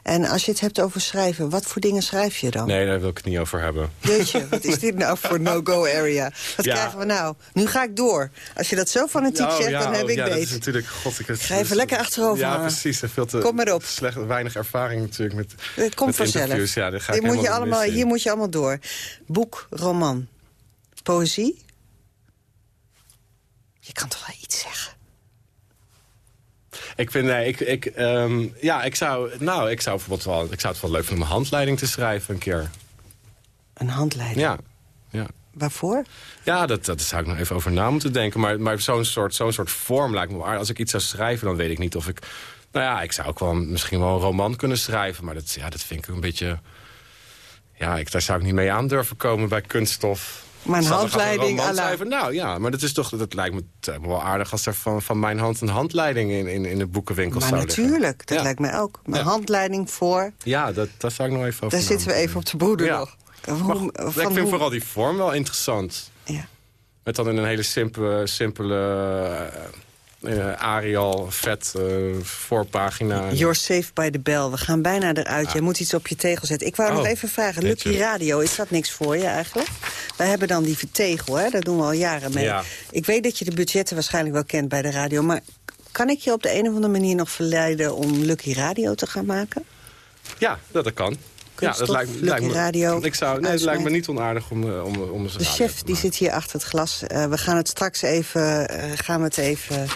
S8: En als je het hebt over schrijven, wat voor dingen schrijf je dan?
S9: Nee, daar wil ik het niet over hebben.
S8: Jeetje, wat is dit nou voor no-go area? Wat
S9: Ja.
S8: krijgen we nou? Nu ga ik door. Als je dat zo fanatiek
S9: Oh,
S8: zegt, dan heb
S9: oh,
S8: ik
S9: ja, dat is
S8: beet.
S9: natuurlijk, god, ik het,
S8: Ga even lekker achterover
S9: Ja, precies. Veel te,
S8: Kom maar op.
S9: Slecht, weinig ervaring natuurlijk met,
S8: Het komt
S9: met
S8: vanzelf.
S9: interviews. Ja, daar ga ik
S8: moet je allemaal, hier moet je allemaal door. Boek, roman, poëzie. Je kan toch wel iets zeggen?
S9: Ik vind, nee, ik, ik, ehm, ja, ik zou, nou, ik zou bijvoorbeeld wel, ik zou het wel leuk vinden om een handleiding te schrijven een keer.
S8: Een handleiding?
S9: Ja, ja.
S8: Waarvoor?
S9: Ja, dat, dat zou ik nog even over na moeten denken. Maar, maar zo'n soort, zo'n soort vorm lijkt me aardig. Als ik iets zou schrijven, dan weet ik niet of ik... Nou ja, ik zou ook wel misschien wel een roman kunnen schrijven. Maar dat, ja, dat vind ik een beetje... Ja, ik, daar zou ik niet mee aan durven komen bij kunststof.
S8: Maar een
S9: Zal ik
S8: handleiding
S9: schrijven? Nou ja, maar dat, is toch, dat lijkt me lijkt me wel aardig... als er van, van mijn hand een handleiding in, in, in de boekenwinkel
S8: Maar
S9: zou liggen.
S8: natuurlijk, dat
S9: Ja.
S8: lijkt mij ook. Een handleiding voor...
S9: Ja, dat, daar zou ik nog even over
S8: Daar zitten we even op de broeder
S9: Ja.
S8: nog. Hoe,
S9: ik vind
S8: hoe-
S9: vooral die vorm wel interessant.
S8: Ja.
S9: Met dan in een hele simpele, simpele eh, eh, Arial, vet eh, voorpagina.
S8: You're safe by the bell. We gaan bijna eruit. Jij moet iets op je tegel zetten. Ik wou nog
S9: Oh,
S8: even vragen. Lucky Radio, is dat niks voor je eigenlijk? Wij hebben dan die tegel, hè? daar doen we al jaren mee.
S9: Ja.
S8: Ik weet dat je de budgetten waarschijnlijk wel kent bij de radio... maar kan ik je op de een of andere manier nog verleiden... om Lucky Radio te gaan maken?
S9: Ja, dat, dat Ja, dat lijkt, me,
S8: Radio,
S9: Ik zou, nee, het lijkt me niet onaardig om, eh, om, om
S8: De chef die zit hier achter het glas. Eh, we gaan het straks even, eh, gaan we het even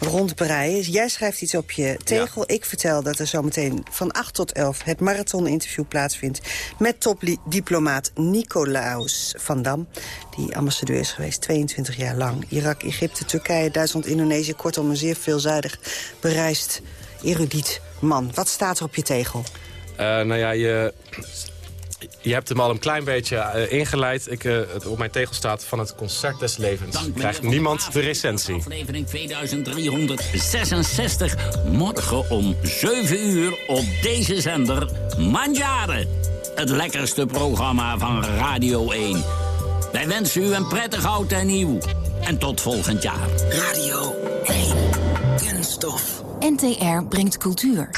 S8: rondbreien. Jij schrijft iets op je tegel. Ik vertel dat er zometeen van 8 tot 11 het marathon-interview plaatsvindt... met topdiplomaat Nicolaus van Dam... die ambassadeur is geweest 22 jaar lang. Irak, Egypte, Turkije, Duitsland, Indonesië. Kortom, een zeer veelzijdig bereisd, erudiet man. Wat staat er op je tegel?
S9: Eh, nou ja, je, je hebt hem al een klein beetje eh, ingeleid. Ik, eh, het op mijn tegel staat van het Concert des Levens. Krijgt niemand de recensie.
S7: Aflevering 2366. Morgen om 7 uur op deze zender. Mandjaren. Het lekkerste programma van Radio 1. Wij wensen u een prettig oud en nieuw. En tot volgend jaar.
S18: Radio 1. Kunststof. NTR brengt cultuur.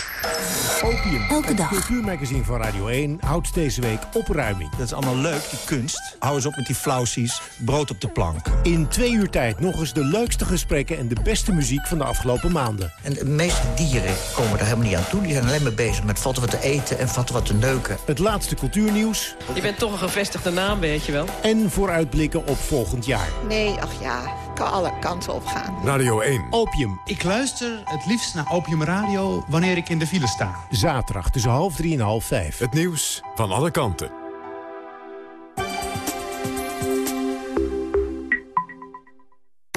S20: Opium,
S18: Elke
S20: het
S18: dag.
S20: cultuurmagazine van Radio 1, houdt deze week opruiming.
S21: Dat is allemaal leuk, die kunst. Hou eens op met die flausies. Brood op de plank.
S20: In twee uur tijd nog eens de leukste gesprekken en de beste muziek van de afgelopen maanden.
S22: En de meeste dieren komen er helemaal niet aan toe. Die zijn alleen maar bezig met vatten wat te eten en vatten wat te neuken.
S20: Het laatste cultuurnieuws
S23: Je bent toch een gevestigde naam, weet je wel.
S20: en vooruitblikken op volgend jaar.
S24: Nee, ach ja, kan alle kanten op gaan.
S20: Radio 1. Opium.
S25: Ik luister het liefst naar Opium Radio wanneer ik in de file sta.
S20: Zaterdag tussen half drie en half vijf.
S26: Het nieuws van alle kanten.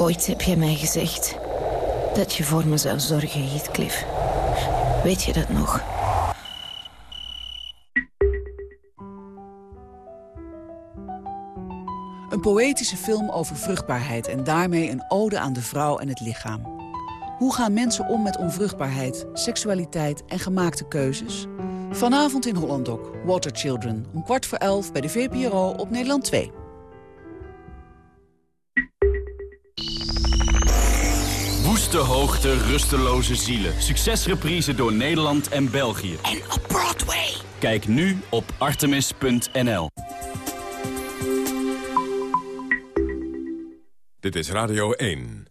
S27: Ooit heb je mij gezegd dat je voor me zou zorgen, Heathcliff. Weet je dat nog?
S28: Een poëtische film over vruchtbaarheid en daarmee een ode aan de vrouw en het lichaam. Hoe gaan mensen om met onvruchtbaarheid, seksualiteit en gemaakte keuzes? Vanavond in Hollandok, Water Children, om kwart voor elf bij de VPRO op Nederland 2.
S29: Woeste hoogte, rusteloze zielen. Succesreprise door Nederland en België.
S7: En op Broadway.
S29: Kijk nu op artemis.nl.
S26: Dit is Radio 1.